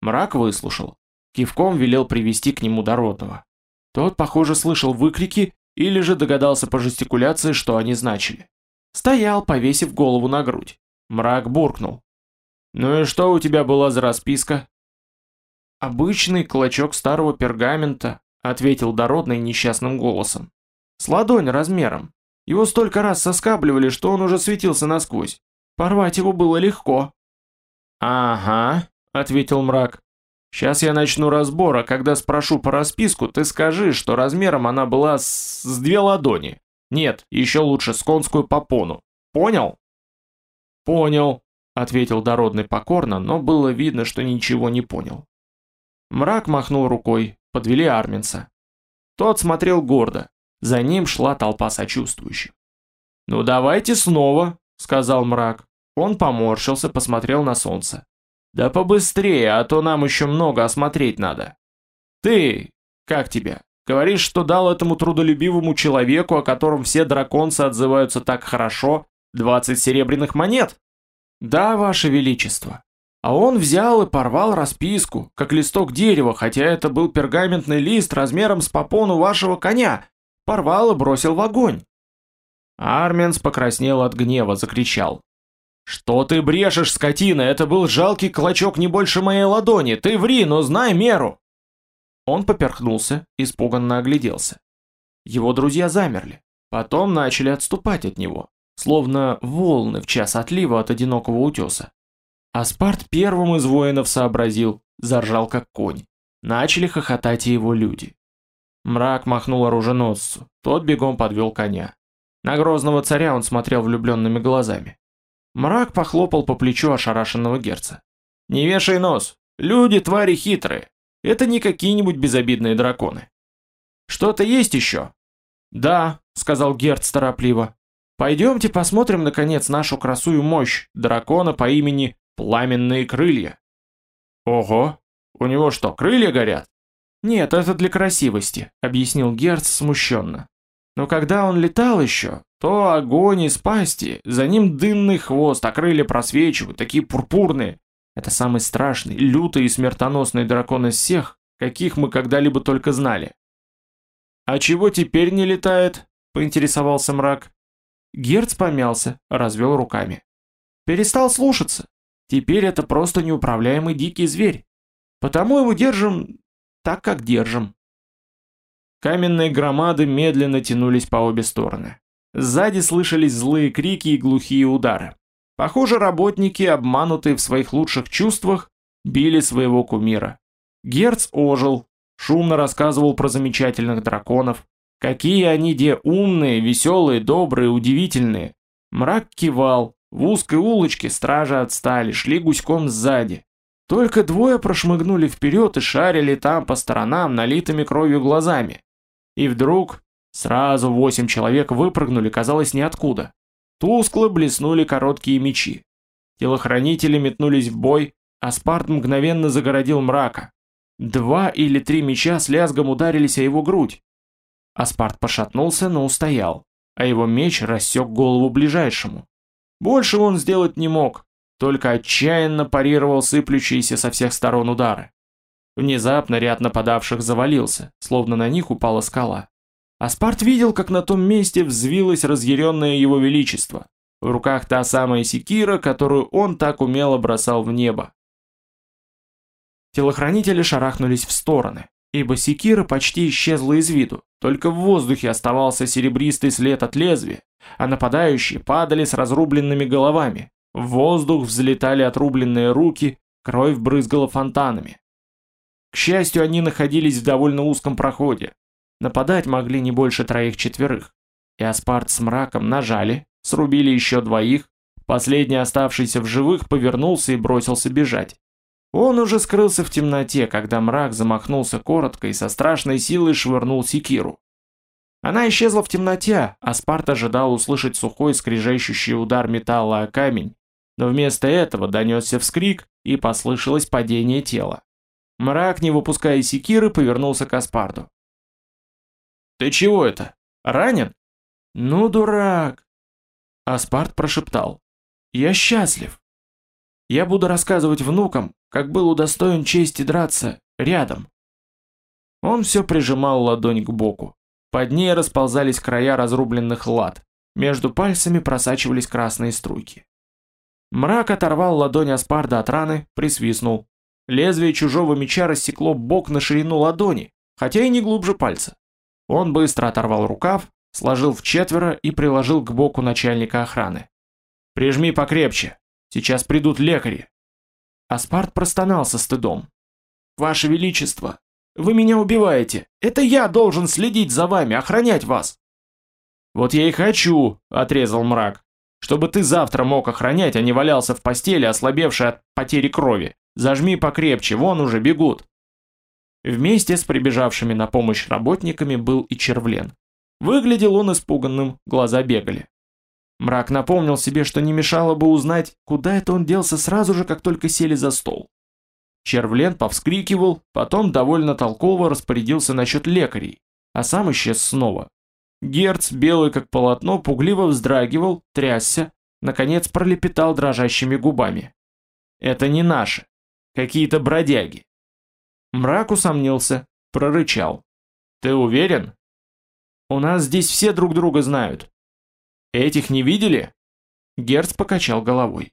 Мрак выслушал. Кивком велел привести к нему Доротова. Тот, похоже, слышал выкрики или же догадался по жестикуляции, что они значили. Стоял, повесив голову на грудь. Мрак буркнул. «Ну и что у тебя была за расписка?» «Обычный клочок старого пергамента», — ответил Дородный несчастным голосом. «С ладонь размером. Его столько раз соскабливали, что он уже светился насквозь. Порвать его было легко». «Ага», — ответил мрак. «Сейчас я начну разбор, а когда спрошу по расписку, ты скажи, что размером она была с, с две ладони. Нет, еще лучше с конскую попону. Понял?» «Понял», — ответил Дородный покорно, но было видно, что ничего не понял. Мрак махнул рукой, подвели Арминса. Тот смотрел гордо, за ним шла толпа сочувствующих. «Ну давайте снова», — сказал мрак. Он поморщился, посмотрел на солнце. «Да побыстрее, а то нам еще много осмотреть надо». «Ты, как тебя? Говоришь, что дал этому трудолюбивому человеку, о котором все драконцы отзываются так хорошо, 20 серебряных монет?» «Да, ваше величество», а он взял и порвал расписку, как листок дерева, хотя это был пергаментный лист размером с попону вашего коня. Порвал и бросил в огонь. Арменс покраснел от гнева, закричал. «Что ты брешешь, скотина? Это был жалкий клочок не больше моей ладони. Ты ври, но знай меру!» Он поперхнулся, испуганно огляделся. Его друзья замерли, потом начали отступать от него, словно волны в час отлива от одинокого утеса. Аспарт первым из воинов сообразил, заржал как конь. Начали хохотать и его люди. Мрак махнул оруженосцу, тот бегом подвел коня. На грозного царя он смотрел влюбленными глазами. Мрак похлопал по плечу ошарашенного герца. «Не вешай нос! Люди, твари хитрые! Это не какие-нибудь безобидные драконы!» «Что-то есть еще?» «Да», — сказал Герц торопливо. «Пойдемте посмотрим, наконец, нашу красу и мощь дракона по имени Пламенные крылья. Ого, у него что, крылья горят? Нет, это для красивости, объяснил Герц смущенно. Но когда он летал еще, то огонь из пасти, за ним дынный хвост, а крылья просвечивают, такие пурпурные. Это самый страшный, лютый и смертоносный дракон из всех, каких мы когда-либо только знали. «А чего теперь не летает?» – поинтересовался мрак. Герц помялся, развел руками. «Перестал слушаться. Теперь это просто неуправляемый дикий зверь. Потому его держим так, как держим. Каменные громады медленно тянулись по обе стороны. Сзади слышались злые крики и глухие удары. Похоже, работники, обманутые в своих лучших чувствах, били своего кумира. Герц ожил, шумно рассказывал про замечательных драконов. Какие они где умные, веселые, добрые, удивительные. Мрак кивал, в узкой улочке стражи отстали, шли гуськом сзади. Только двое прошмыгнули вперед и шарили там по сторонам налитыми кровью глазами. И вдруг сразу восемь человек выпрыгнули, казалось, ниоткуда. Тускло блеснули короткие мечи. Телохранители метнулись в бой, а Спарт мгновенно загородил мрака. Два или три меча с лязгом ударились о его грудь. Аспарт пошатнулся, но устоял, а его меч рассек голову ближайшему. Больше он сделать не мог, только отчаянно парировал сыплющиеся со всех сторон удары. Внезапно ряд нападавших завалился, словно на них упала скала. Аспарт видел, как на том месте взвилось разъяренное его величество. В руках та самая секира, которую он так умело бросал в небо. Телохранители шарахнулись в стороны, ибо секира почти исчезла из виду, только в воздухе оставался серебристый след от лезвия, а нападающие падали с разрубленными головами. В воздух взлетали отрубленные руки, кровь брызгала фонтанами. К счастью, они находились в довольно узком проходе. Нападать могли не больше троих-четверых. И Аспарт с мраком нажали, срубили еще двоих, последний оставшийся в живых повернулся и бросился бежать. Он уже скрылся в темноте, когда мрак замахнулся коротко и со страшной силой швырнул секиру. Она исчезла в темноте, а Спарт ожидал услышать сухой скрежещущий удар металла о камень, но вместо этого донесся вскрик и послышалось падение тела. Мрак, не выпуская секиры, повернулся к Аспарду. «Ты чего это? Ранен?» «Ну, дурак!» Аспарт прошептал. «Я счастлив. Я буду рассказывать внукам, как был удостоен чести драться рядом». Он все прижимал ладонь к боку. Под ней расползались края разрубленных лад. Между пальцами просачивались красные струйки. Мрак оторвал ладонь Аспарда от раны, присвистнул. Лезвие чужого меча рассекло бок на ширину ладони, хотя и не глубже пальца. Он быстро оторвал рукав, сложил в четверо и приложил к боку начальника охраны. «Прижми покрепче, сейчас придут лекари». Аспарт простонал со стыдом. «Ваше Величество, вы меня убиваете. Это я должен следить за вами, охранять вас». «Вот я и хочу», — отрезал мрак, «чтобы ты завтра мог охранять, а не валялся в постели, ослабевший от потери крови. Зажми покрепче, вон уже бегут». Вместе с прибежавшими на помощь работниками был и Червлен. Выглядел он испуганным, глаза бегали. Мрак напомнил себе, что не мешало бы узнать, куда это он делся сразу же, как только сели за стол. Червлен повскрикивал, потом довольно толково распорядился насчет лекарей, а сам исчез снова. Герц, белый как полотно, пугливо вздрагивал, трясся, наконец пролепетал дрожащими губами. «Это не наши. Какие-то бродяги». Мрак усомнился, прорычал. «Ты уверен?» «У нас здесь все друг друга знают». «Этих не видели?» Герц покачал головой.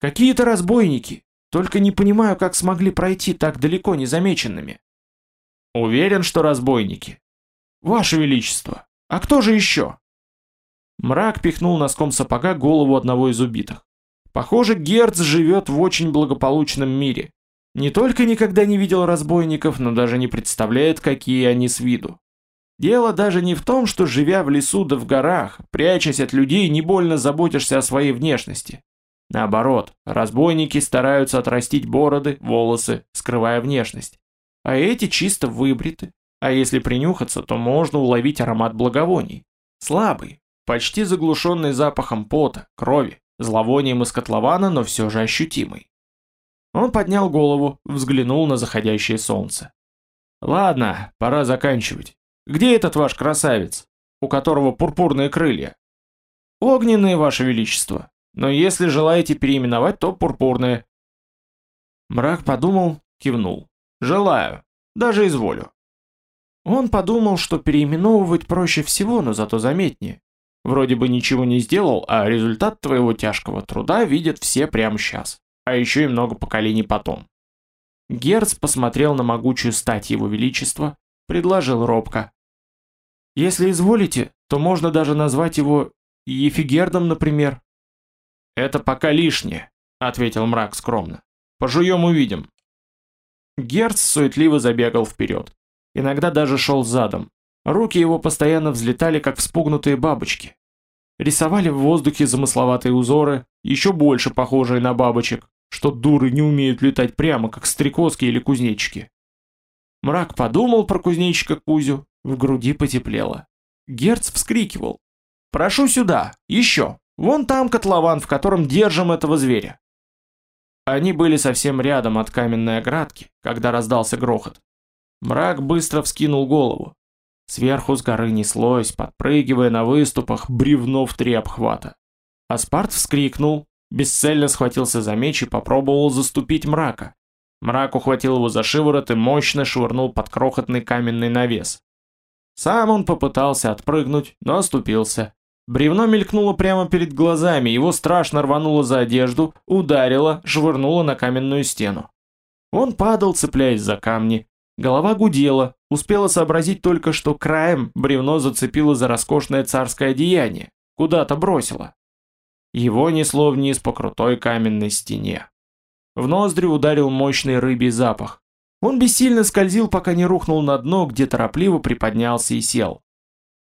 «Какие-то разбойники. Только не понимаю, как смогли пройти так далеко незамеченными. Уверен, что разбойники. Ваше Величество, а кто же еще? Мрак пихнул носком сапога голову одного из убитых. Похоже, Герц живет в очень благополучном мире. Не только никогда не видел разбойников, но даже не представляет, какие они с виду. Дело даже не в том, что живя в лесу да в горах, прячась от людей, не больно заботишься о своей внешности. Наоборот, разбойники стараются отрастить бороды, волосы, скрывая внешность. А эти чисто выбриты. А если принюхаться, то можно уловить аромат благовоний. Слабый, почти заглушенный запахом пота, крови, зловонием из котлована, но все же ощутимый. Он поднял голову, взглянул на заходящее солнце. «Ладно, пора заканчивать. Где этот ваш красавец, у которого пурпурные крылья?» «Огненные, ваше величество», но если желаете переименовать, то пурпурные. Мрак подумал, кивнул. Желаю, даже изволю. Он подумал, что переименовывать проще всего, но зато заметнее. Вроде бы ничего не сделал, а результат твоего тяжкого труда видят все прямо сейчас, а еще и много поколений потом. Герц посмотрел на могучую стать его величества, предложил робко. Если изволите, то можно даже назвать его Ефигердом, например. «Это пока лишнее», — ответил мрак скромно. «Пожуем увидим». Герц суетливо забегал вперед. Иногда даже шел задом. Руки его постоянно взлетали, как вспугнутые бабочки. Рисовали в воздухе замысловатые узоры, еще больше похожие на бабочек, что дуры не умеют летать прямо, как стрекозки или кузнечики. Мрак подумал про кузнечика Кузю, в груди потеплело. Герц вскрикивал. «Прошу сюда! Еще!» Вон там котлован, в котором держим этого зверя. Они были совсем рядом от каменной оградки, когда раздался грохот. Мрак быстро вскинул голову. Сверху с горы неслось, подпрыгивая на выступах, бревно в три обхвата. Аспарт вскрикнул, бесцельно схватился за меч и попробовал заступить мрака. Мрак ухватил его за шиворот и мощно швырнул под крохотный каменный навес. Сам он попытался отпрыгнуть, но оступился. Бревно мелькнуло прямо перед глазами, его страшно рвануло за одежду, ударило, швырнуло на каменную стену. Он падал, цепляясь за камни. Голова гудела, успела сообразить только, что краем бревно зацепило за роскошное царское одеяние, куда-то бросило. Его несло вниз по крутой каменной стене. В ноздри ударил мощный рыбий запах. Он бессильно скользил, пока не рухнул на дно, где торопливо приподнялся и сел.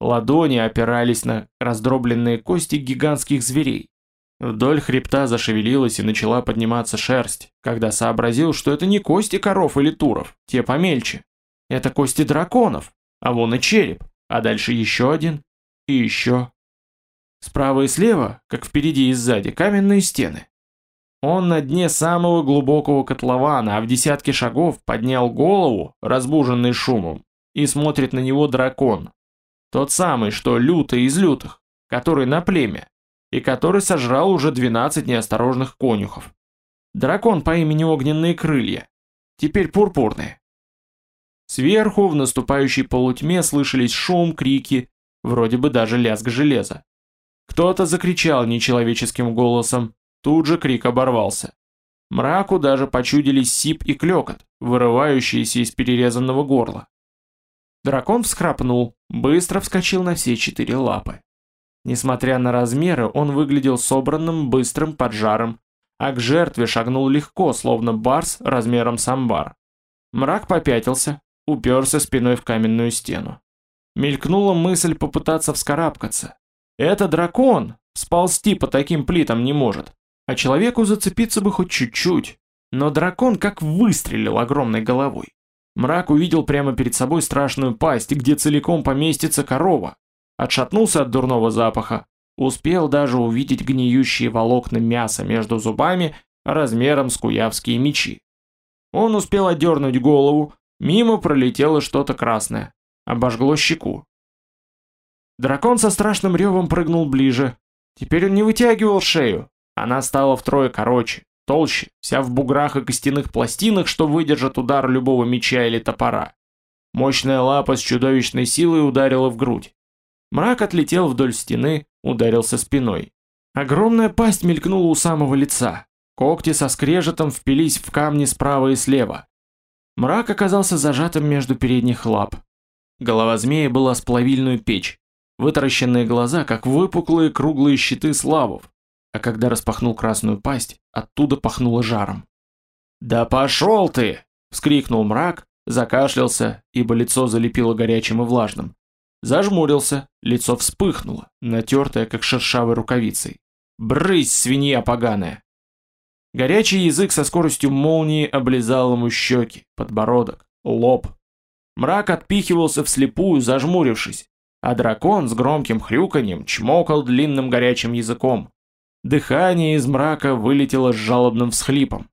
Ладони опирались на раздробленные кости гигантских зверей. Вдоль хребта зашевелилась и начала подниматься шерсть, когда сообразил, что это не кости коров или туров, те помельче. Это кости драконов, а вон и череп, а дальше еще один и еще. Справа и слева, как впереди и сзади, каменные стены. Он на дне самого глубокого котлована, а в десятке шагов поднял голову, разбуженный шумом, и смотрит на него дракон. Тот самый, что лютый из лютых, который на племя, и который сожрал уже 12 неосторожных конюхов. Дракон по имени Огненные Крылья. Теперь пурпурные. Сверху в наступающей полутьме слышались шум, крики, вроде бы даже лязг железа. Кто-то закричал нечеловеческим голосом, тут же крик оборвался. Мраку даже почудились сип и клёкот, вырывающиеся из перерезанного горла. Дракон всхрапнул, быстро вскочил на все четыре лапы. Несмотря на размеры, он выглядел собранным, быстрым, поджаром, а к жертве шагнул легко, словно барс размером с амбар. Мрак попятился, уперся спиной в каменную стену. Мелькнула мысль попытаться вскарабкаться. Это дракон, сползти по таким плитам не может, а человеку зацепиться бы хоть чуть-чуть. Но дракон как выстрелил огромной головой. Мрак увидел прямо перед собой страшную пасть, где целиком поместится корова. Отшатнулся от дурного запаха, успел даже увидеть гниющие волокна мяса между зубами размером с куявские мечи. Он успел отдернуть голову, Мимо пролетело что-то красное. Обожгло щеку. Дракон со страшным ревом прыгнул ближе. Теперь он не вытягивал шею. Она стала втрое короче, толще, вся в буграх и костяных пластинах, что выдержат удар любого меча или топора. Мощная лапа с чудовищной силой ударила в грудь. Мрак отлетел вдоль стены, ударился спиной. Огромная пасть мелькнула у самого лица. Когти со скрежетом впились в камни справа и слева. Мрак оказался зажатым между передних лап. Голова змея была с плавильную печь, вытаращенные глаза, как выпуклые круглые щиты славов, а когда распахнул красную пасть, оттуда пахнуло жаром. «Да пошел ты!» — вскрикнул мрак, закашлялся, ибо лицо залепило горячим и влажным. Зажмурился, лицо вспыхнуло, натертое, как шершавой рукавицей. «Брысь, свинья поганая!» Горячий язык со скоростью молнии облизал ему щеки, подбородок, лоб. Мрак отпихивался вслепую, зажмурившись, а дракон с громким хрюканьем чмокал длинным горячим языком. Дыхание из мрака вылетело с жалобным всхлипом.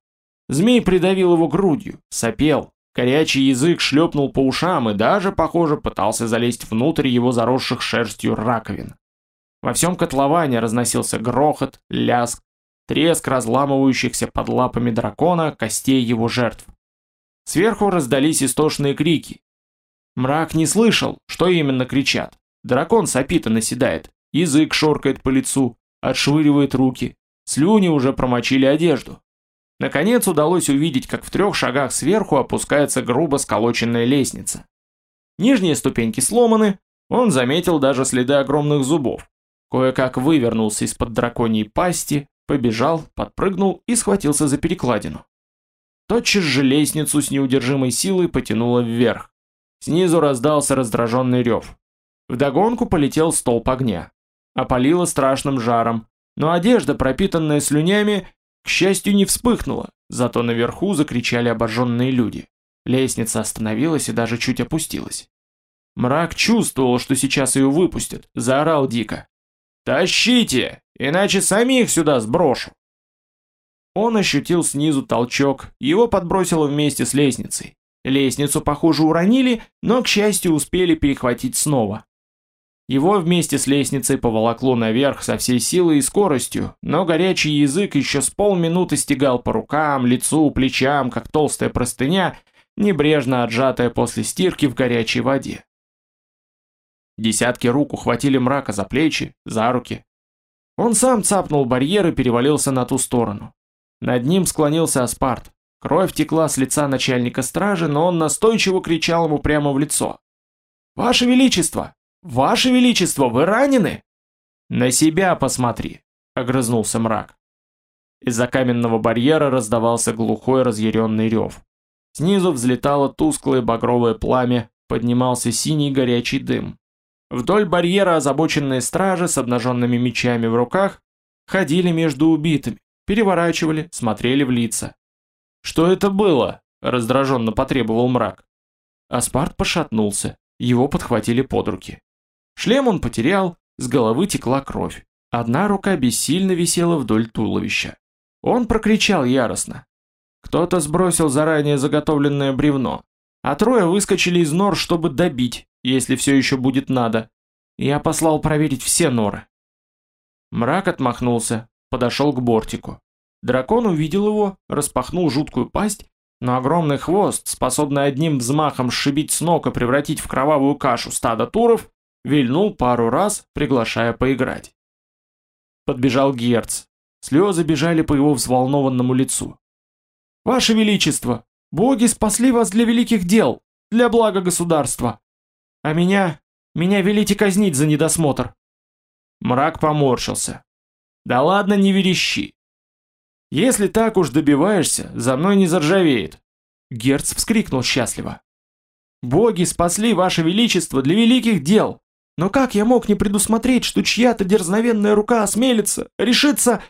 Змей придавил его грудью, сопел, горячий язык шлепнул по ушам и даже, похоже, пытался залезть внутрь его заросших шерстью раковин. Во всем котловане разносился грохот, ляск, треск разламывающихся под лапами дракона костей его жертв. Сверху раздались истошные крики. Мрак не слышал, что именно кричат. Дракон сопит и наседает, язык шоркает по лицу, отшвыривает руки, слюни уже промочили одежду. Наконец удалось увидеть, как в трех шагах сверху опускается грубо сколоченная лестница. Нижние ступеньки сломаны, он заметил даже следы огромных зубов. Кое-как вывернулся из-под драконьей пасти, Побежал, подпрыгнул и схватился за перекладину. Тотчас же лестницу с неудержимой силой потянуло вверх. Снизу раздался раздраженный рев. Вдогонку полетел столб огня. Опалило страшным жаром, но одежда, пропитанная слюнями, к счастью, не вспыхнула, зато наверху закричали обожженные люди. Лестница остановилась и даже чуть опустилась. Мрак чувствовал, что сейчас ее выпустят, заорал дико. «Тащите, иначе самих сюда сброшу!» Он ощутил снизу толчок, его подбросило вместе с лестницей. Лестницу, похоже, уронили, но, к счастью, успели перехватить снова. Его вместе с лестницей поволокло наверх со всей силой и скоростью, но горячий язык еще с полминуты стегал по рукам, лицу, плечам, как толстая простыня, небрежно отжатая после стирки в горячей воде. Десятки рук ухватили мрака за плечи, за руки. Он сам цапнул барьер и перевалился на ту сторону. Над ним склонился Аспарт. Кровь текла с лица начальника стражи, но он настойчиво кричал ему прямо в лицо. «Ваше Величество! Ваше Величество, вы ранены?» «На себя посмотри!» — огрызнулся мрак. Из-за каменного барьера раздавался глухой разъяренный рев. Снизу взлетало тусклое багровое пламя, поднимался синий горячий дым. Вдоль барьера озабоченные стражи с обнаженными мечами в руках ходили между убитыми, переворачивали, смотрели в лица. «Что это было?» – раздраженно потребовал мрак. Аспарт пошатнулся, его подхватили под руки. Шлем он потерял, с головы текла кровь. Одна рука бессильно висела вдоль туловища. Он прокричал яростно. Кто-то сбросил заранее заготовленное бревно, а трое выскочили из нор, чтобы добить, если все еще будет надо. Я послал проверить все норы. Мрак отмахнулся, подошел к бортику. Дракон увидел его, распахнул жуткую пасть, но огромный хвост, способный одним взмахом сшибить с ног и превратить в кровавую кашу стадо туров, вильнул пару раз, приглашая поиграть. Подбежал Герц. Слезы бежали по его взволнованному лицу. «Ваше Величество, боги спасли вас для великих дел, для блага государства. А меня, меня велите казнить за недосмотр». Мрак поморщился. «Да ладно, не верещи. Если так уж добиваешься, за мной не заржавеет». Герц вскрикнул счастливо. «Боги спасли ваше величество для великих дел. Но как я мог не предусмотреть, что чья-то дерзновенная рука осмелится, решится...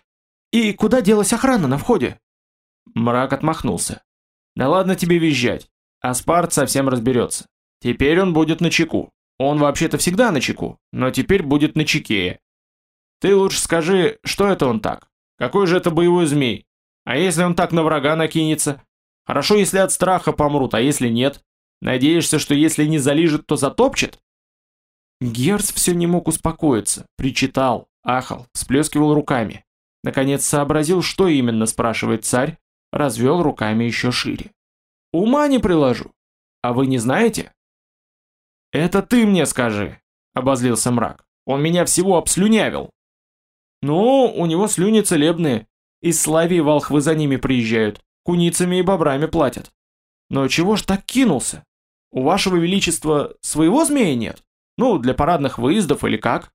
И куда делась охрана на входе?» Мрак отмахнулся. «Да ладно тебе визжать. Аспарт совсем разберется. Теперь он будет на чеку. Он вообще-то всегда на чеку, но теперь будет на чеке. Ты лучше скажи, что это он так? Какой же это боевой змей? А если он так на врага накинется? Хорошо, если от страха помрут, а если нет? Надеешься, что если не залижет, то затопчет? Герц все не мог успокоиться, причитал, ахал, всплескивал руками. Наконец сообразил, что именно спрашивает царь, развел руками еще шире. «Ума не приложу. А вы не знаете?» «Это ты мне скажи», — обозлился мрак. «Он меня всего обслюнявил». «Ну, у него слюни целебные. Из Славии волхвы за ними приезжают, куницами и бобрами платят. Но чего ж так кинулся? У вашего величества своего змея нет?» Ну, для парадных выездов или как?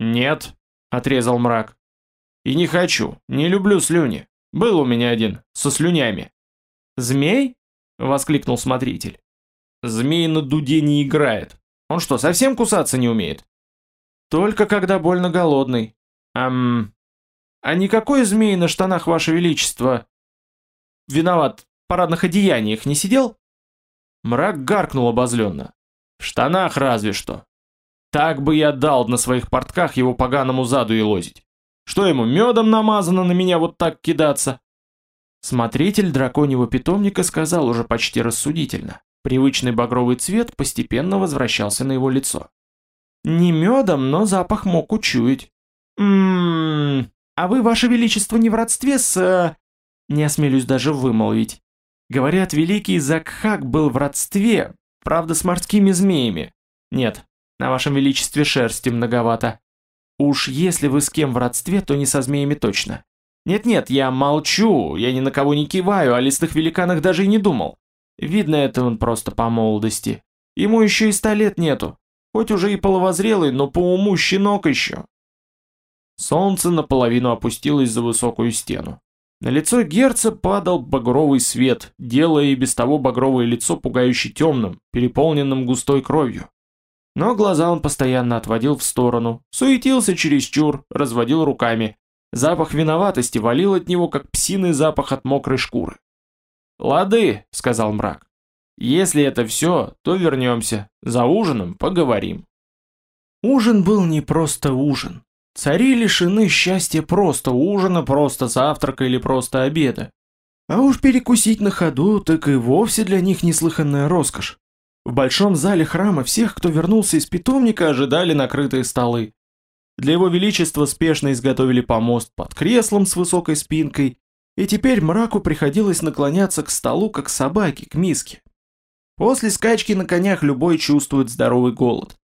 Нет, отрезал мрак. И не хочу, не люблю слюни. Был у меня один, со слюнями. Змей? Воскликнул смотритель. Змей на дуде не играет. Он что, совсем кусаться не умеет? Только когда больно голодный. Ам... А никакой змей на штанах, ваше величество... Виноват, в парадных одеяниях не сидел? Мрак гаркнул обозленно. В штанах разве что. Так бы я дал на своих портках его поганому заду и лозить. Что ему, медом намазано на меня вот так кидаться? Смотритель драконьего питомника сказал уже почти рассудительно. Привычный багровый цвет постепенно возвращался на его лицо. Не медом, но запах мог учуять. Ммм, а вы, ваше величество, не в родстве с... Э, не осмелюсь даже вымолвить. Говорят, великий Закхак был в родстве, правда, с морскими змеями. Нет, на вашем величестве шерсти многовато. Уж если вы с кем в родстве, то не со змеями точно. Нет-нет, я молчу, я ни на кого не киваю, о лесных великанах даже и не думал. Видно, это он просто по молодости. Ему еще и ста лет нету. Хоть уже и половозрелый, но по уму щенок еще. Солнце наполовину опустилось за высокую стену. На лицо Герца падал багровый свет, делая и без того багровое лицо пугающе темным, переполненным густой кровью. Но глаза он постоянно отводил в сторону, суетился чересчур, разводил руками. Запах виноватости валил от него, как псиный запах от мокрой шкуры. «Лады», — сказал мрак. «Если это все, то вернемся. За ужином поговорим». Ужин был не просто ужин. Цари лишены счастья просто ужина, просто завтрака или просто обеда. А уж перекусить на ходу, так и вовсе для них неслыханная роскошь. В большом зале храма всех, кто вернулся из питомника, ожидали накрытые столы. Для его величества спешно изготовили помост под креслом с высокой спинкой, и теперь мраку приходилось наклоняться к столу, как собаке, к миске. После скачки на конях любой чувствует здоровый голод.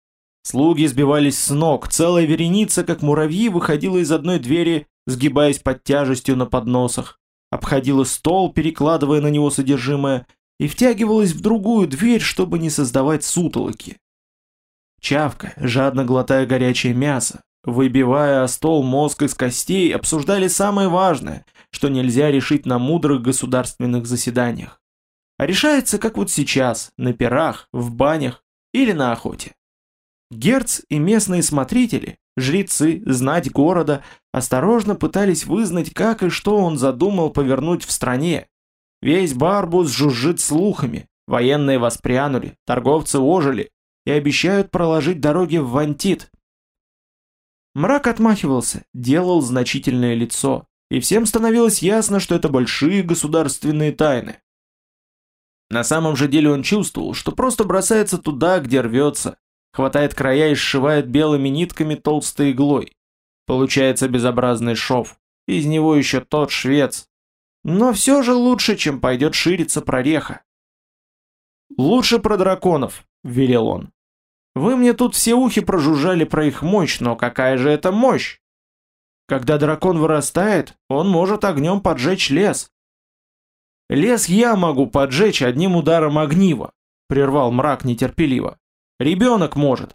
Слуги сбивались с ног, целая вереница, как муравьи, выходила из одной двери, сгибаясь под тяжестью на подносах, обходила стол, перекладывая на него содержимое, и втягивалась в другую дверь, чтобы не создавать сутолоки. Чавка, жадно глотая горячее мясо, выбивая о стол мозг из костей, обсуждали самое важное, что нельзя решить на мудрых государственных заседаниях. А решается, как вот сейчас, на пирах, в банях или на охоте. Герц и местные смотрители, жрецы, знать города, осторожно пытались вызнать, как и что он задумал повернуть в стране, Весь Барбус жужжит слухами, военные воспрянули, торговцы ожили и обещают проложить дороги в Вантит. Мрак отмахивался, делал значительное лицо, и всем становилось ясно, что это большие государственные тайны. На самом же деле он чувствовал, что просто бросается туда, где рвется, хватает края и сшивает белыми нитками толстой иглой. Получается безобразный шов, из него еще тот швец. Но все же лучше, чем пойдет шириться прореха. «Лучше про драконов», — велел он. «Вы мне тут все ухи прожужжали про их мощь, но какая же это мощь? Когда дракон вырастает, он может огнем поджечь лес, «Лес я могу поджечь одним ударом огнива», — прервал мрак нетерпеливо. «Ребенок может».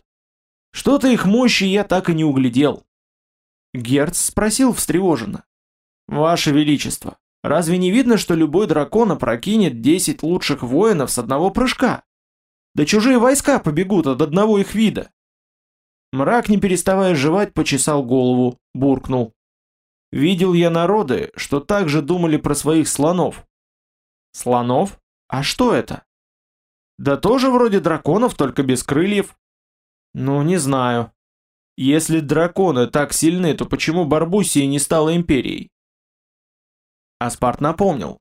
Что-то их мощи я так и не углядел. Герц спросил встревоженно. «Ваше Величество, разве не видно, что любой дракон опрокинет десять лучших воинов с одного прыжка? Да чужие войска побегут от одного их вида». Мрак, не переставая жевать, почесал голову, буркнул. «Видел я народы, что так же думали про своих слонов, Слонов? А что это? Да тоже вроде драконов, только без крыльев. Ну, не знаю. Если драконы так сильны, то почему Барбусия не стала империей? Аспарт напомнил.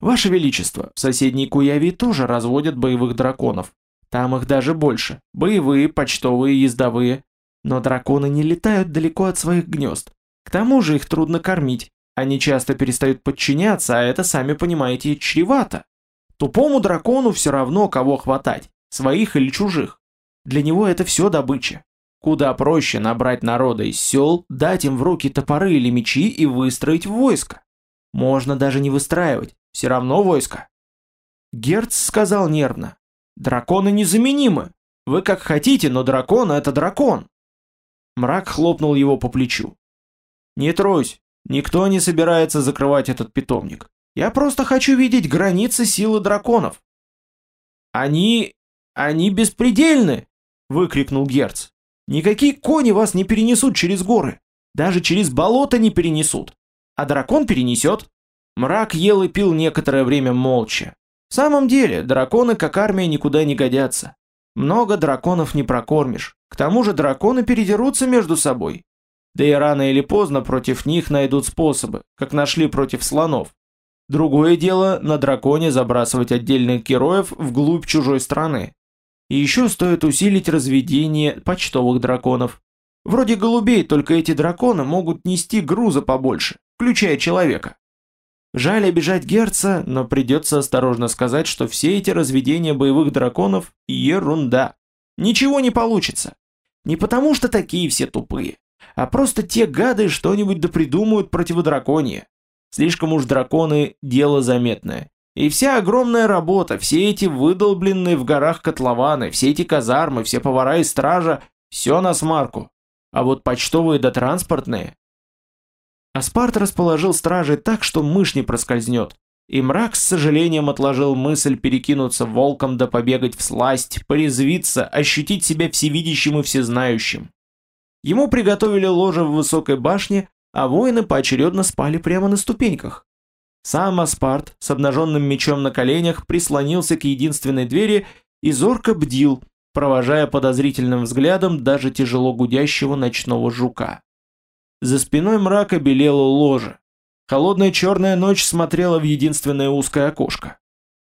Ваше Величество, в соседней Куявии тоже разводят боевых драконов. Там их даже больше. Боевые, почтовые, ездовые. Но драконы не летают далеко от своих гнезд. К тому же их трудно кормить. Они часто перестают подчиняться, а это, сами понимаете, чревато. Тупому дракону все равно, кого хватать, своих или чужих. Для него это все добыча. Куда проще набрать народа из сел, дать им в руки топоры или мечи и выстроить войско. Можно даже не выстраивать, все равно войско. Герц сказал нервно. Драконы незаменимы. Вы как хотите, но дракон это дракон. Мрак хлопнул его по плечу. Не трусь, Никто не собирается закрывать этот питомник. Я просто хочу видеть границы силы драконов. Они... они беспредельны, выкрикнул Герц. Никакие кони вас не перенесут через горы. Даже через болото не перенесут. А дракон перенесет. Мрак ел и пил некоторое время молча. В самом деле, драконы как армия никуда не годятся. Много драконов не прокормишь. К тому же драконы передерутся между собой. Да и рано или поздно против них найдут способы, как нашли против слонов. Другое дело на драконе забрасывать отдельных героев вглубь чужой страны. И еще стоит усилить разведение почтовых драконов. Вроде голубей, только эти драконы могут нести груза побольше, включая человека. Жаль обижать Герца, но придется осторожно сказать, что все эти разведения боевых драконов – ерунда. Ничего не получится. Не потому что такие все тупые, а просто те гады что-нибудь да придумают противодраконье. Слишком уж драконы – дело заметное. И вся огромная работа, все эти выдолбленные в горах котлованы, все эти казармы, все повара и стража – все на смарку. А вот почтовые да транспортные... Аспарт расположил стражей так, что мышь не проскользнет. И мрак с сожалением отложил мысль перекинуться волком да побегать в сласть, порезвиться, ощутить себя всевидящим и всезнающим. Ему приготовили ложе в высокой башне, а воины поочередно спали прямо на ступеньках. Сам Аспарт с обнаженным мечом на коленях прислонился к единственной двери и зорко бдил, провожая подозрительным взглядом даже тяжело гудящего ночного жука. За спиной мрака белело ложе. Холодная черная ночь смотрела в единственное узкое окошко.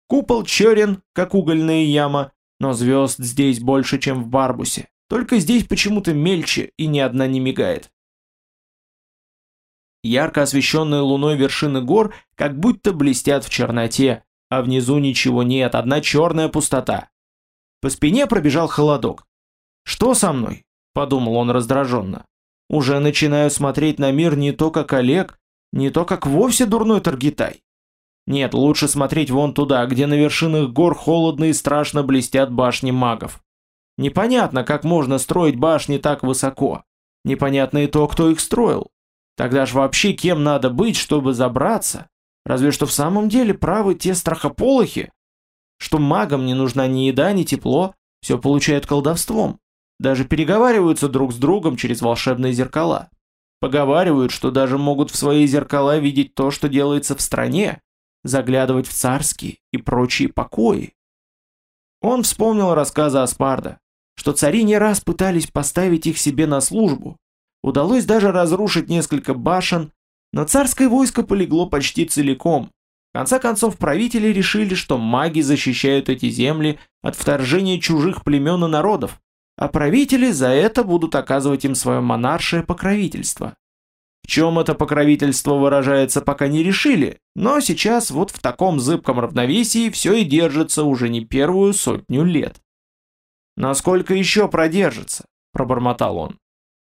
Купол черен, как угольная яма, но звезд здесь больше, чем в Барбусе. Только здесь почему-то мельче и ни одна не мигает. Ярко освещенные луной вершины гор как будто блестят в черноте, а внизу ничего нет, одна черная пустота. По спине пробежал холодок. «Что со мной?» – подумал он раздраженно. «Уже начинаю смотреть на мир не то как Олег, не то как вовсе дурной Таргитай. Нет, лучше смотреть вон туда, где на вершинах гор холодно и страшно блестят башни магов. Непонятно, как можно строить башни так высоко. Непонятно и то, кто их строил. Тогда ж вообще кем надо быть, чтобы забраться? Разве что в самом деле правы те страхополохи, что магам не нужна ни еда, ни тепло, все получают колдовством. Даже переговариваются друг с другом через волшебные зеркала. Поговаривают, что даже могут в свои зеркала видеть то, что делается в стране, заглядывать в царские и прочие покои. Он вспомнил рассказы Аспарда что цари не раз пытались поставить их себе на службу. Удалось даже разрушить несколько башен, Но царское войско полегло почти целиком. В конце концов, правители решили, что маги защищают эти земли от вторжения чужих племен и народов, а правители за это будут оказывать им свое монаршее покровительство. В чем это покровительство выражается, пока не решили, но сейчас вот в таком зыбком равновесии все и держится уже не первую сотню лет. «Насколько еще продержится?» – пробормотал он.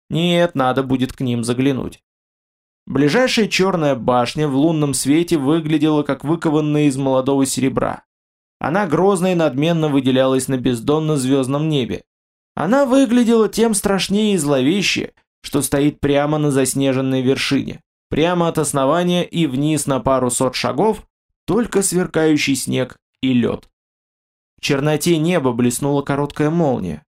«Нет, надо будет к ним заглянуть». Ближайшая черная башня в лунном свете выглядела как выкованная из молодого серебра. Она грозно и надменно выделялась на бездонно-звездном небе. Она выглядела тем страшнее и зловеще, что стоит прямо на заснеженной вершине, прямо от основания и вниз на пару сот шагов, только сверкающий снег и лед. В черноте неба блеснула короткая молния.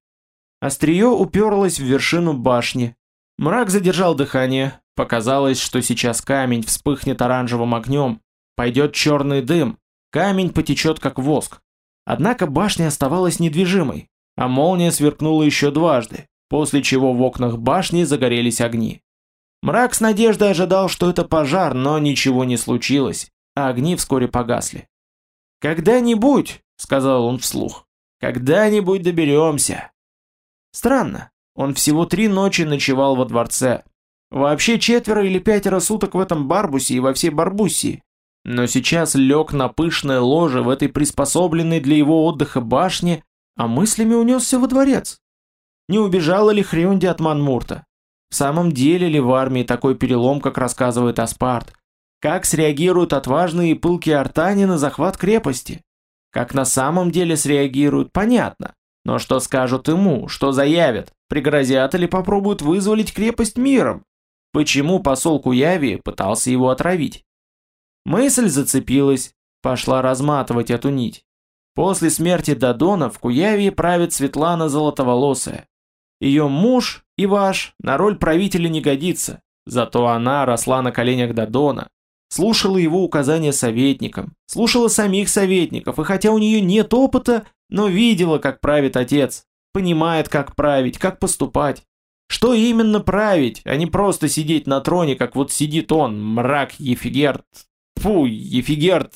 Острие уперлось в вершину башни. Мрак задержал дыхание, Показалось, что сейчас камень вспыхнет оранжевым огнем, пойдет черный дым, камень потечет как воск. Однако башня оставалась недвижимой, а молния сверкнула еще дважды, после чего в окнах башни загорелись огни. Мрак с надеждой ожидал, что это пожар, но ничего не случилось, а огни вскоре погасли. «Когда-нибудь», — сказал он вслух, — «когда-нибудь доберемся». Странно, он всего три ночи ночевал во дворце, Вообще четверо или пятеро суток в этом Барбусе и во всей Барбуссии. Но сейчас лег на пышное ложе в этой приспособленной для его отдыха башне, а мыслями унесся во дворец. Не убежала ли Хрюнди от Манмурта? В самом деле ли в армии такой перелом, как рассказывает Аспарт? Как среагируют отважные и пылкие артане на захват крепости? Как на самом деле среагируют, понятно. Но что скажут ему, что заявят, пригрозят или попробуют вызволить крепость миром? почему посол Куяви пытался его отравить. Мысль зацепилась, пошла разматывать эту нить. После смерти Дадона в Куявии правит Светлана Золотоволосая. Ее муж, Иваш, на роль правителя не годится, зато она росла на коленях Дадона, слушала его указания советникам, слушала самих советников, и хотя у нее нет опыта, но видела, как правит отец, понимает, как править, как поступать. Что именно править, а не просто сидеть на троне, как вот сидит он, мрак Ефигерт. Фу, Ефигерт.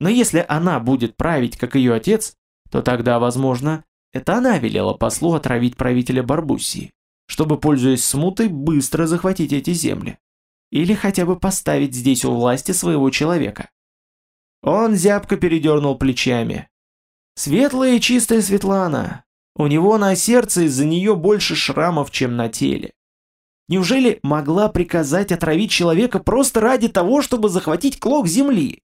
Но если она будет править, как ее отец, то тогда, возможно, это она велела послу отравить правителя Барбуссии, чтобы, пользуясь смутой, быстро захватить эти земли. Или хотя бы поставить здесь у власти своего человека. Он зябко передернул плечами. Светлая и чистая Светлана, у него на сердце из-за нее больше шрамов, чем на теле. Неужели могла приказать отравить человека просто ради того, чтобы захватить клок земли?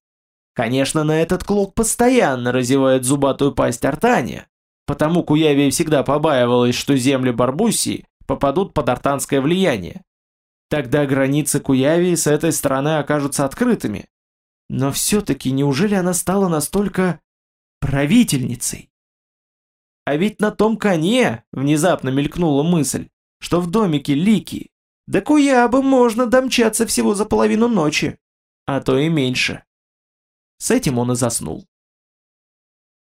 Конечно, на этот клок постоянно разевает зубатую пасть Артания, потому Куявия всегда побаивалась, что земли Барбуссии попадут под артанское влияние. Тогда границы Куявии с этой стороны окажутся открытыми. Но все-таки неужели она стала настолько правительницей? А ведь на том коне, внезапно мелькнула мысль, что в домике Лики, до Куябы можно домчаться всего за половину ночи, а то и меньше. С этим он и заснул.